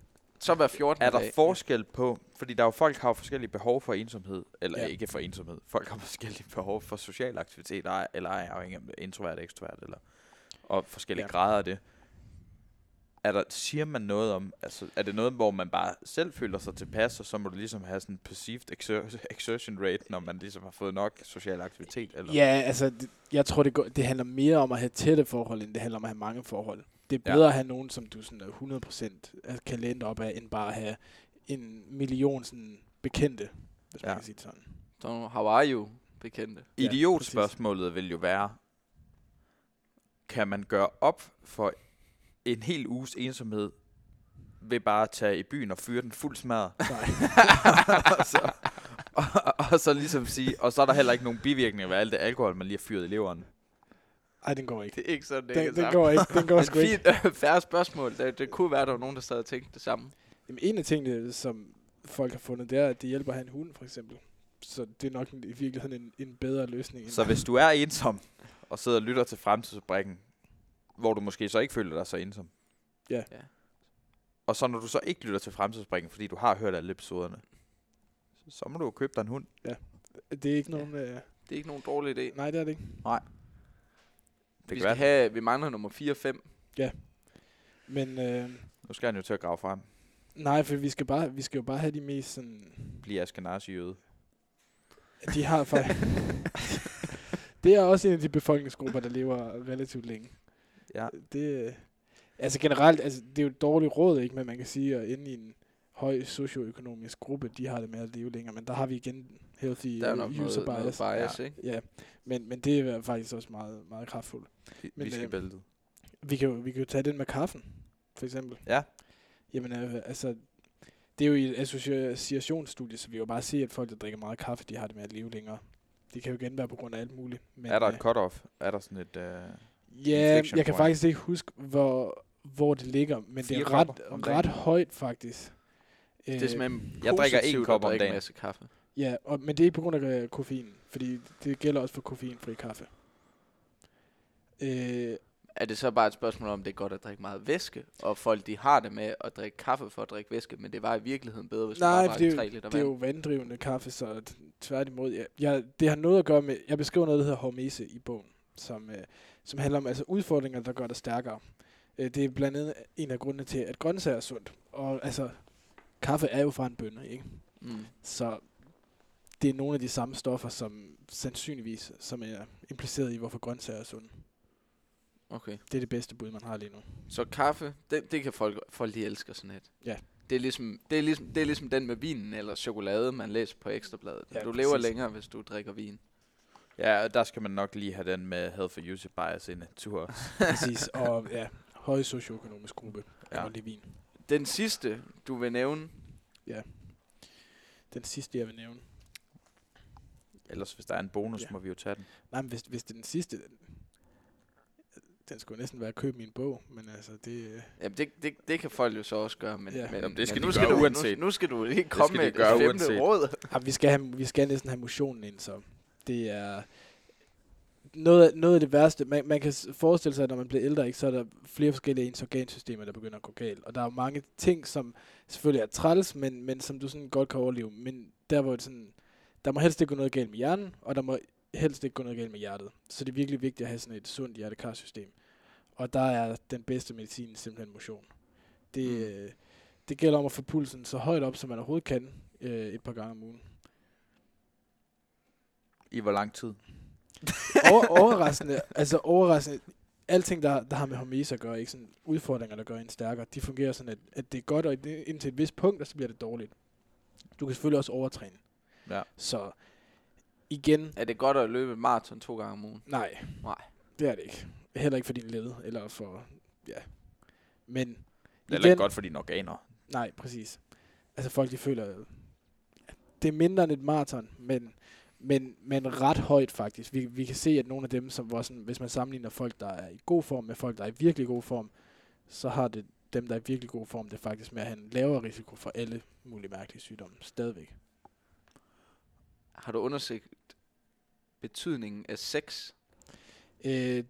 Så hver 14. Er der dag. forskel på, fordi der er jo folk, har jo forskellige behov for ensomhed, eller Ja. ikke for ensomhed, folk har forskellige behov for social aktivitet, ej- eller er afhængig af introvert, ekstrovert, eller, og forskellige Ja. ja. grader af det. Er der, siger man noget om, altså er det noget, hvor man bare selv føler sig tilpas, og så må du ligesom have sådan en perceived exer- exertion rate, når man ligesom har fået nok social aktivitet? Eller? Ja, altså, det, jeg tror, det, går, det handler mere om at have tætte forhold, end det handler om at have mange forhold. Det er Ja. bedre at have nogen, som du sådan er 100% kan læne op af, end bare at have en million sådan bekendte, hvis man Ja. kan sige det sådan. Så how are you, bekendte? Ja, Idiotspørgsmålet vil jo være, kan man gøre op for en hel uges ensomhed ved bare at tage i byen og fyre den fuld smadret? Nej. og, så, og, og, så ligesom sige, og så er der heller ikke nogen bivirkninger ved alt det alkohol, man lige har fyret i leveren. Ej, den går ikke. Det er ikke sådan, det Den, den går ikke. Den går sgu ikke. fint, færre spørgsmål. Det, det kunne være, at der var nogen, der sad og tænkte det samme. Jamen, en af tingene, som folk har fundet, det er, at det hjælper at have en hund, for eksempel. Så det er nok en, i virkeligheden en, en bedre løsning. End Så hvis du er ensom, og sidder og lytter til fremtidsfabrikken, hvor du måske så ikke føler dig så ensom, Ja. Ja. Og så når du så ikke lytter til Fremtidsbringen, fordi du har hørt alle episoderne, så, så må du jo købe dig en hund. Det er ikke nogen... Øh, Det er ikke nogen dårlig idé. nej, det er det ikke. Det vi kan skal være. have, vi mangler nummer 4 og 5. Men øh, Nu skal han jo til at grave frem. nej, for vi skal, bare, vi skal jo bare have de mest sådan... Blive Askenazi jøde. De har faktisk... det er også en af de befolkningsgrupper, der lever relativt længe. Ja. Det, øh, altså generelt, altså, det er jo et dårligt råd, ikke? Men man kan sige, at inde i en høj socioøkonomisk gruppe, de har det med at leve længere. Men der har vi igen healthy Der er nok uh, noget, user noget bias. bias, Ja. ikke? Ja, men, men det er faktisk også meget, meget kraftfuldt. Men, Men, øh, bæltet. Vi kan, jo, vi kan jo tage den med kaffen, for eksempel. Ja. Jamen, øh, altså, det er jo i et associationsstudie, så vi jo bare se, at folk, der drikker meget kaffe, de har det med at leve længere. Det kan jo igen være på grund af alt muligt. Men, er der øh, et cut-off? Er der sådan et... Øh, Ja, jeg kan point? faktisk ikke huske, hvor, hvor det ligger, men det Fire er ret, ret højt faktisk. Øh, Det er simpelthen Jeg drikker en kop om drikke en dagen. masse kaffe. Ja, og, men det er ikke på grund af øh, koffein, fordi det gælder også for koffeinfri kaffe. Øh, Er det så bare et spørgsmål om, det er godt at drikke meget væske, og folk de har det med at drikke kaffe for at drikke væske, men det var i virkeligheden bedre, hvis Nej, du bare drak jo- 3 liter det er vand. jo vanddrivende kaffe, så tværtimod. Jeg, jeg, det har noget at gøre med, jeg beskriver noget, der hedder hormese i bogen, som, øh, som handler om altså udfordringer, der gør dig stærkere. Øh, det er blandt andet en af grundene til, at grøntsager er sundt. Og altså, kaffe er jo fra en bønne, ikke? Mm. Så det er nogle af de samme stoffer, som sandsynligvis som er impliceret i, hvorfor grøntsager er sunde. Okay. Det er det bedste bud, man har lige nu. Så kaffe, det, det kan folk, folk de elsker sådan et. Ja. Det er, ligesom, det, er ligesom, det er ligesom den med vinen eller chokolade, man læser på ekstrabladet. Ja, du præcis. lever længere, hvis du drikker vin. ja, der skal man nok lige have den med health for user bias ind en tur. Præcis. Og ja, høj socioøkonomisk gruppe. Ja. Og vin. Den sidste, du vil nævne, Den sidste, jeg vil nævne. Ellers hvis der er en bonus, Ja. må vi jo tage den. Nej, men hvis, hvis det er den sidste, den, den skulle næsten være at købe min bog, men altså det... øh, jamen det, det, det kan folk jo så også gøre, men, Ja. men, Jamen, det skal men nu gøre du, uanset. Nu, nu skal du ikke komme skal med et gøre femte uanset. råd. Ja, vi, skal have, vi skal næsten have motionen ind, så det er noget, af- noget af det værste. Man, man kan forestille sig, at når man bliver ældre, ikke, så er der flere forskellige ens organsystemer, der begynder at gå galt. Og der er mange ting, som selvfølgelig er træls, men, men som du sådan godt kan overleve. Men der hvor det sådan, der må helst ikke gå noget galt med hjernen, og der må helst ikke gå noget galt med hjertet. Så det er virkelig vigtigt at have sådan et sundt hjertekarsystem. Og der er den bedste medicin simpelthen motion. Det, Mm. øh, det gælder om at få pulsen så højt op, som man overhovedet kan, øh, et par gange om ugen. I hvor lang tid? Over, overraskende, altså overraskende, alting, der, der har med hormese at gøre, ikke sådan udfordringer, der gør en stærkere, de fungerer sådan, at, at det er godt, og indtil et vist punkt, og så bliver det dårligt. Du kan selvfølgelig også overtræne. Ja. Så igen, Er det godt at løbe maraton to gange om ugen? nej. Nej. Det er det ikke. Heller ikke for din led, eller for, ja. Men Det er igen, ikke godt for dine organer. nej, præcis. Altså folk, de føler, at det er mindre end et maraton, men, men, men ret højt faktisk. Vi, vi kan se, at nogle af dem, som var sådan, hvis man sammenligner folk, der er i god form med folk, der er i virkelig god form, så har det dem, der er i virkelig god form, det er faktisk med at have en lavere risiko for alle mulige mærkelige sygdomme. Stadigvæk. Har du undersøgt betydningen af sex? Øh,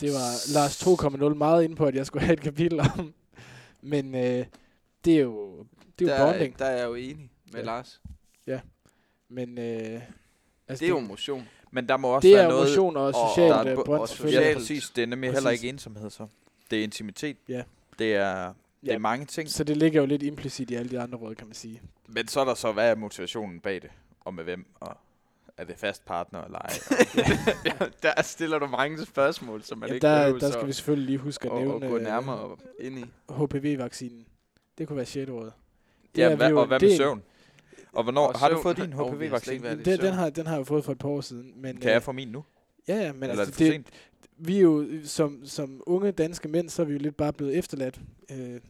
det var Lars 2.0 meget inde på, at jeg skulle have et kapitel om. Men øh, det er jo, det er jo der, bonding. Der er jeg jo enig med Ja. Lars. Men øh, altså Det er jo motion. Men der må også det være er noget... motion og og- socialt der er øh, bo- bånd og selvfølgelig. Ja, socialt. præcis. Det er nemlig heller Præcis. ikke ensomhed, så. Det er intimitet. Ja. Det er, det er Ja. mange ting. Så det ligger jo lidt implicit i alle de andre råd, kan man sige. Men så er der så, hvad er motivationen bag det? Og med hvem? Og er det fast partner eller ej? der stiller du mange spørgsmål, som man Ja, ikke der, behøver der skal vi selvfølgelig lige huske at og, nævne og gå øh, nærmere ind i. HPV-vaccinen. Det kunne være 6. råd. Det ja, er vi jo og hvad med del- søvn? Og hvornår Og har du fået din HPV-vaccine? i Den, den, har, den har jeg fået for et par år siden. Men, Kan jeg øh, få min nu? Ja, ja, men Eller er det altså, det, sent? vi er jo, som, som unge danske mænd, så er vi jo lidt bare blevet efterladt. Øh, det,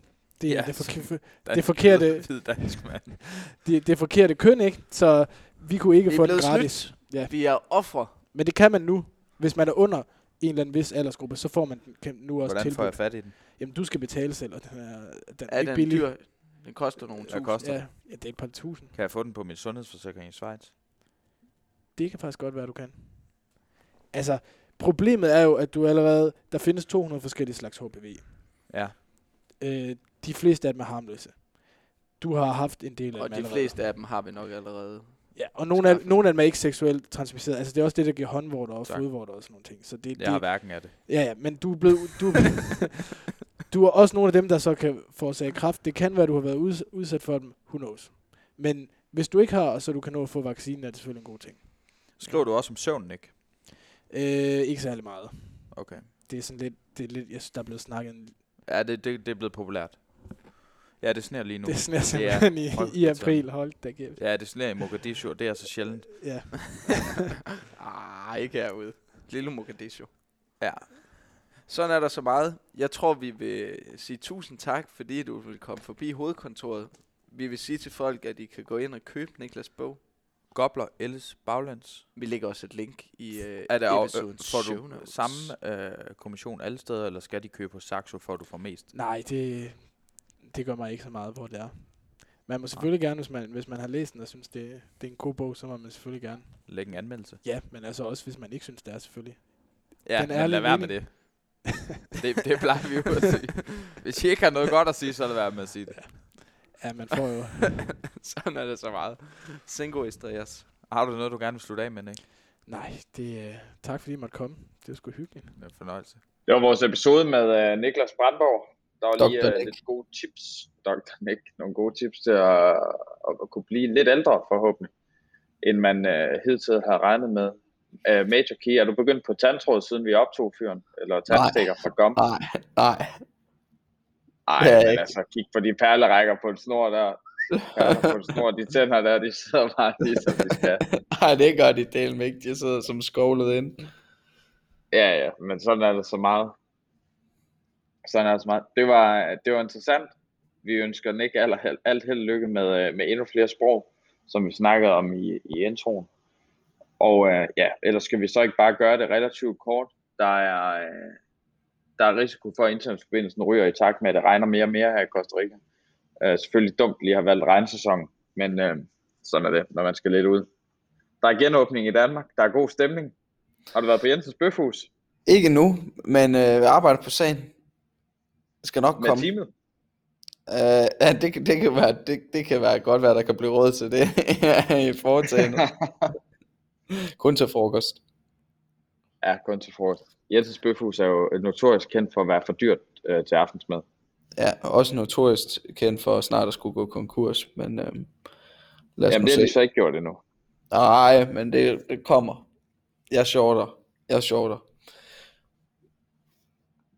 Ja, det, som for, for, Dansk forkerte- dansk mand. det, det forkerte køn, ikke? Så vi kunne ikke Vi er få blevet gratis. snydt. Ja. Vi er ofre. Men det kan man nu. Hvis man er under en eller anden vis aldersgruppe, så får man den nu også Hvordan får jeg tilbudt. fat i den? Jamen, du skal betale selv, og den er, den er, Er ikke den billig. dyr? Den koster nogle Hvad tusind. koster Ja, den? ja, det er et par tusind. Kan jeg få den på min sundhedsforsikring i Schweiz? Det kan faktisk godt være, du kan. Altså, problemet er jo, at du allerede... Der findes 200 forskellige slags HPV. Ja. Øh, de fleste af dem er harmløse. Du har haft en del af Og dem de allerede. fleste af dem har vi nok allerede. Ja, og nogle af, nogle af dem er ikke seksuelt transmitteret. Altså, det er også det, der giver håndvorter og fodvorter og sådan nogle ting. Så det, Jeg har det, hverken af det. ja, ja, men du er blevet... Du, du er også nogle af dem, der så kan forårsage kræft. Det kan være, du har været uds- udsat for dem. Who knows? Men hvis du ikke har, og så du kan nå at få vaccinen, er det selvfølgelig en god ting. Skriver du også om søvn, Nick? Øh, ikke særlig meget. Okay. Det er sådan lidt, det er lidt jeg synes, der er blevet snakket en, Ja, det, det, det er blevet populært. Ja, det sner lige nu. Det er sådan Det er simpelthen i, i april. Hold da kæft. Ja, det sner i Mogadishu, og det er så sjældent. Ja. Ah, ikke herude. Lille Mogadishu. Ja. Sådan er der så meget. Jeg tror, vi vil sige tusind tak, fordi du vil komme forbi hovedkontoret. Vi vil sige til folk, at I kan gå ind og købe Niklas bog. Gobler, Ellis, Baglands. Vi lægger også et link i øh, Er det af, øh, episodens får du samme øh, kommission alle steder, eller skal de købe på Saxo, for at du får mest? Nej, det, det gør mig ikke så meget, hvor det er. Man må selvfølgelig gerne, hvis man, hvis man har læst den og synes, det, det er en god bog, så må man selvfølgelig gerne. Læg en anmeldelse. Ja, men altså også, hvis man ikke synes, det er selvfølgelig. Ja, Den men lad være med det. Det. Det plejer vi jo at sige. Hvis I ikke har noget godt at sige, så lad være med at sige det. Ja, man får jo... Sådan er det så meget. Singo Estrellas. Har du noget, du gerne vil slutte af med, Nick? Nej, det, uh, tak fordi I måtte komme. Det var sgu hyggeligt. Det er en fornøjelse. Det var vores episode med uh, Niklas Brandborg. Der var lige uh, Nick. lidt gode tips. Dr. Nick. Nogle gode tips til at, at, at kunne blive lidt ældre forhåbentlig, end man uh, hidtil har regnet med. Uh, Major Key, er du begyndt på tandtråd, siden vi optog fyren? Eller tandstikker fra gum? Nej, nej. Ej, Det er men ikke. altså, kig på de perlerækker på en snor der. Perler på en snor, de tænder der, de sidder bare lige som de skal. Nej, det gør de del med ikke. De sidder som skovlet ind. Ja, ja, men sådan er det så meget. Sådan er det så meget. Det var, det var interessant. Vi ønsker Nick alt, alt, held lykke med, øh, med endnu flere sprog, som vi snakkede om i, i introen. Og øh, ja, ellers skal vi så ikke bare gøre det relativt kort. Der er, øh, der er risiko for, at internetforbindelsen ryger i takt med, at det regner mere og mere her i Costa Rica. Øh, selvfølgelig dumt lige at have valgt regnsæsonen, men øh, sådan er det, når man skal lidt ud. Der er genåbning i Danmark. Der er god stemning. Har du været på Jensens Bøfhus Ikke nu, men øh, jeg arbejder på sagen. Det skal nok med komme. teamet? Uh, ja, det, det, kan være, det, det kan være godt være, der kan blive råd til det i foretagende. Kun til frokost. Ja, kun til frokost. Jensens Bøfhus er jo notorisk kendt for at være for dyrt øh, til aftensmad. Ja, også notorisk kendt for snart at skulle gå konkurs, men øhm, lad os Jamen det har de så ikke gjort endnu. Nej, men det, det kommer. Jeg shorter. Jeg shorter.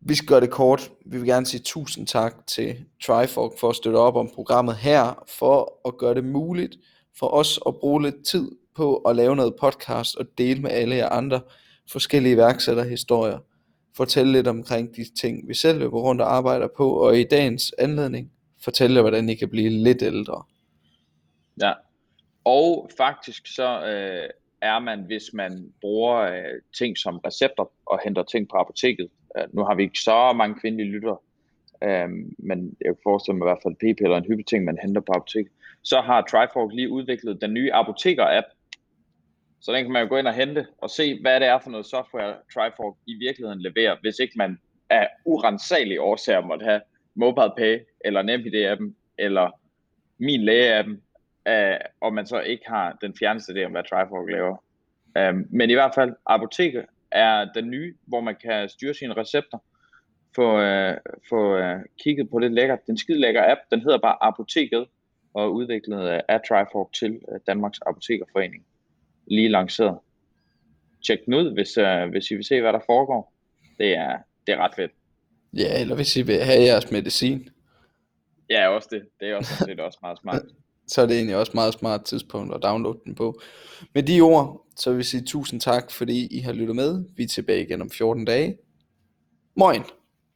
Vi skal gøre det kort. Vi vil gerne sige tusind tak til Trifork for at støtte op om programmet her, for at gøre det muligt for os at bruge lidt tid på at lave noget podcast og dele med alle jer andre forskellige iværksætterhistorier. Fortælle lidt omkring de ting, vi selv løber rundt og arbejder på, og i dagens anledning fortælle jer, hvordan I kan blive lidt ældre. Ja. Og faktisk så øh, er man, hvis man bruger øh, ting som recepter og henter ting på apoteket. Øh, nu har vi ikke så mange kvindelige lytter, øh, men jeg kan forestille mig i hvert fald p-piller en hyppig man henter på apoteket. Så har Trifork lige udviklet den nye apoteker-app. Så den kan man jo gå ind og hente og se, hvad det er for noget software, Trifork i virkeligheden leverer, hvis ikke man af urensagelige årsager måtte have MobilePay, eller NemID-appen, eller min læge-appen, øh, og man så ikke har den fjerneste idé om, hvad Trifork laver. Øhm, men i hvert fald, Apoteket er den nye, hvor man kan styre sine recepter, få, øh, få øh, kigget på det lækkert. Den skide lækker app, den hedder bare Apoteket, og er udviklet af Trifork til øh, Danmarks Apotekerforening. Lige lanceret. Tjek den ud, hvis, øh, hvis I vil se, hvad der foregår. Det er, det er ret fedt. Ja, eller hvis I vil have jeres medicin. Ja, også det. Det er også, det er også meget smart. så er det egentlig også et meget smart tidspunkt at downloade den på. Med de ord, så vil jeg sige tusind tak, fordi I har lyttet med. Vi er tilbage igen om 14 dage. Moin!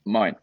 Moin.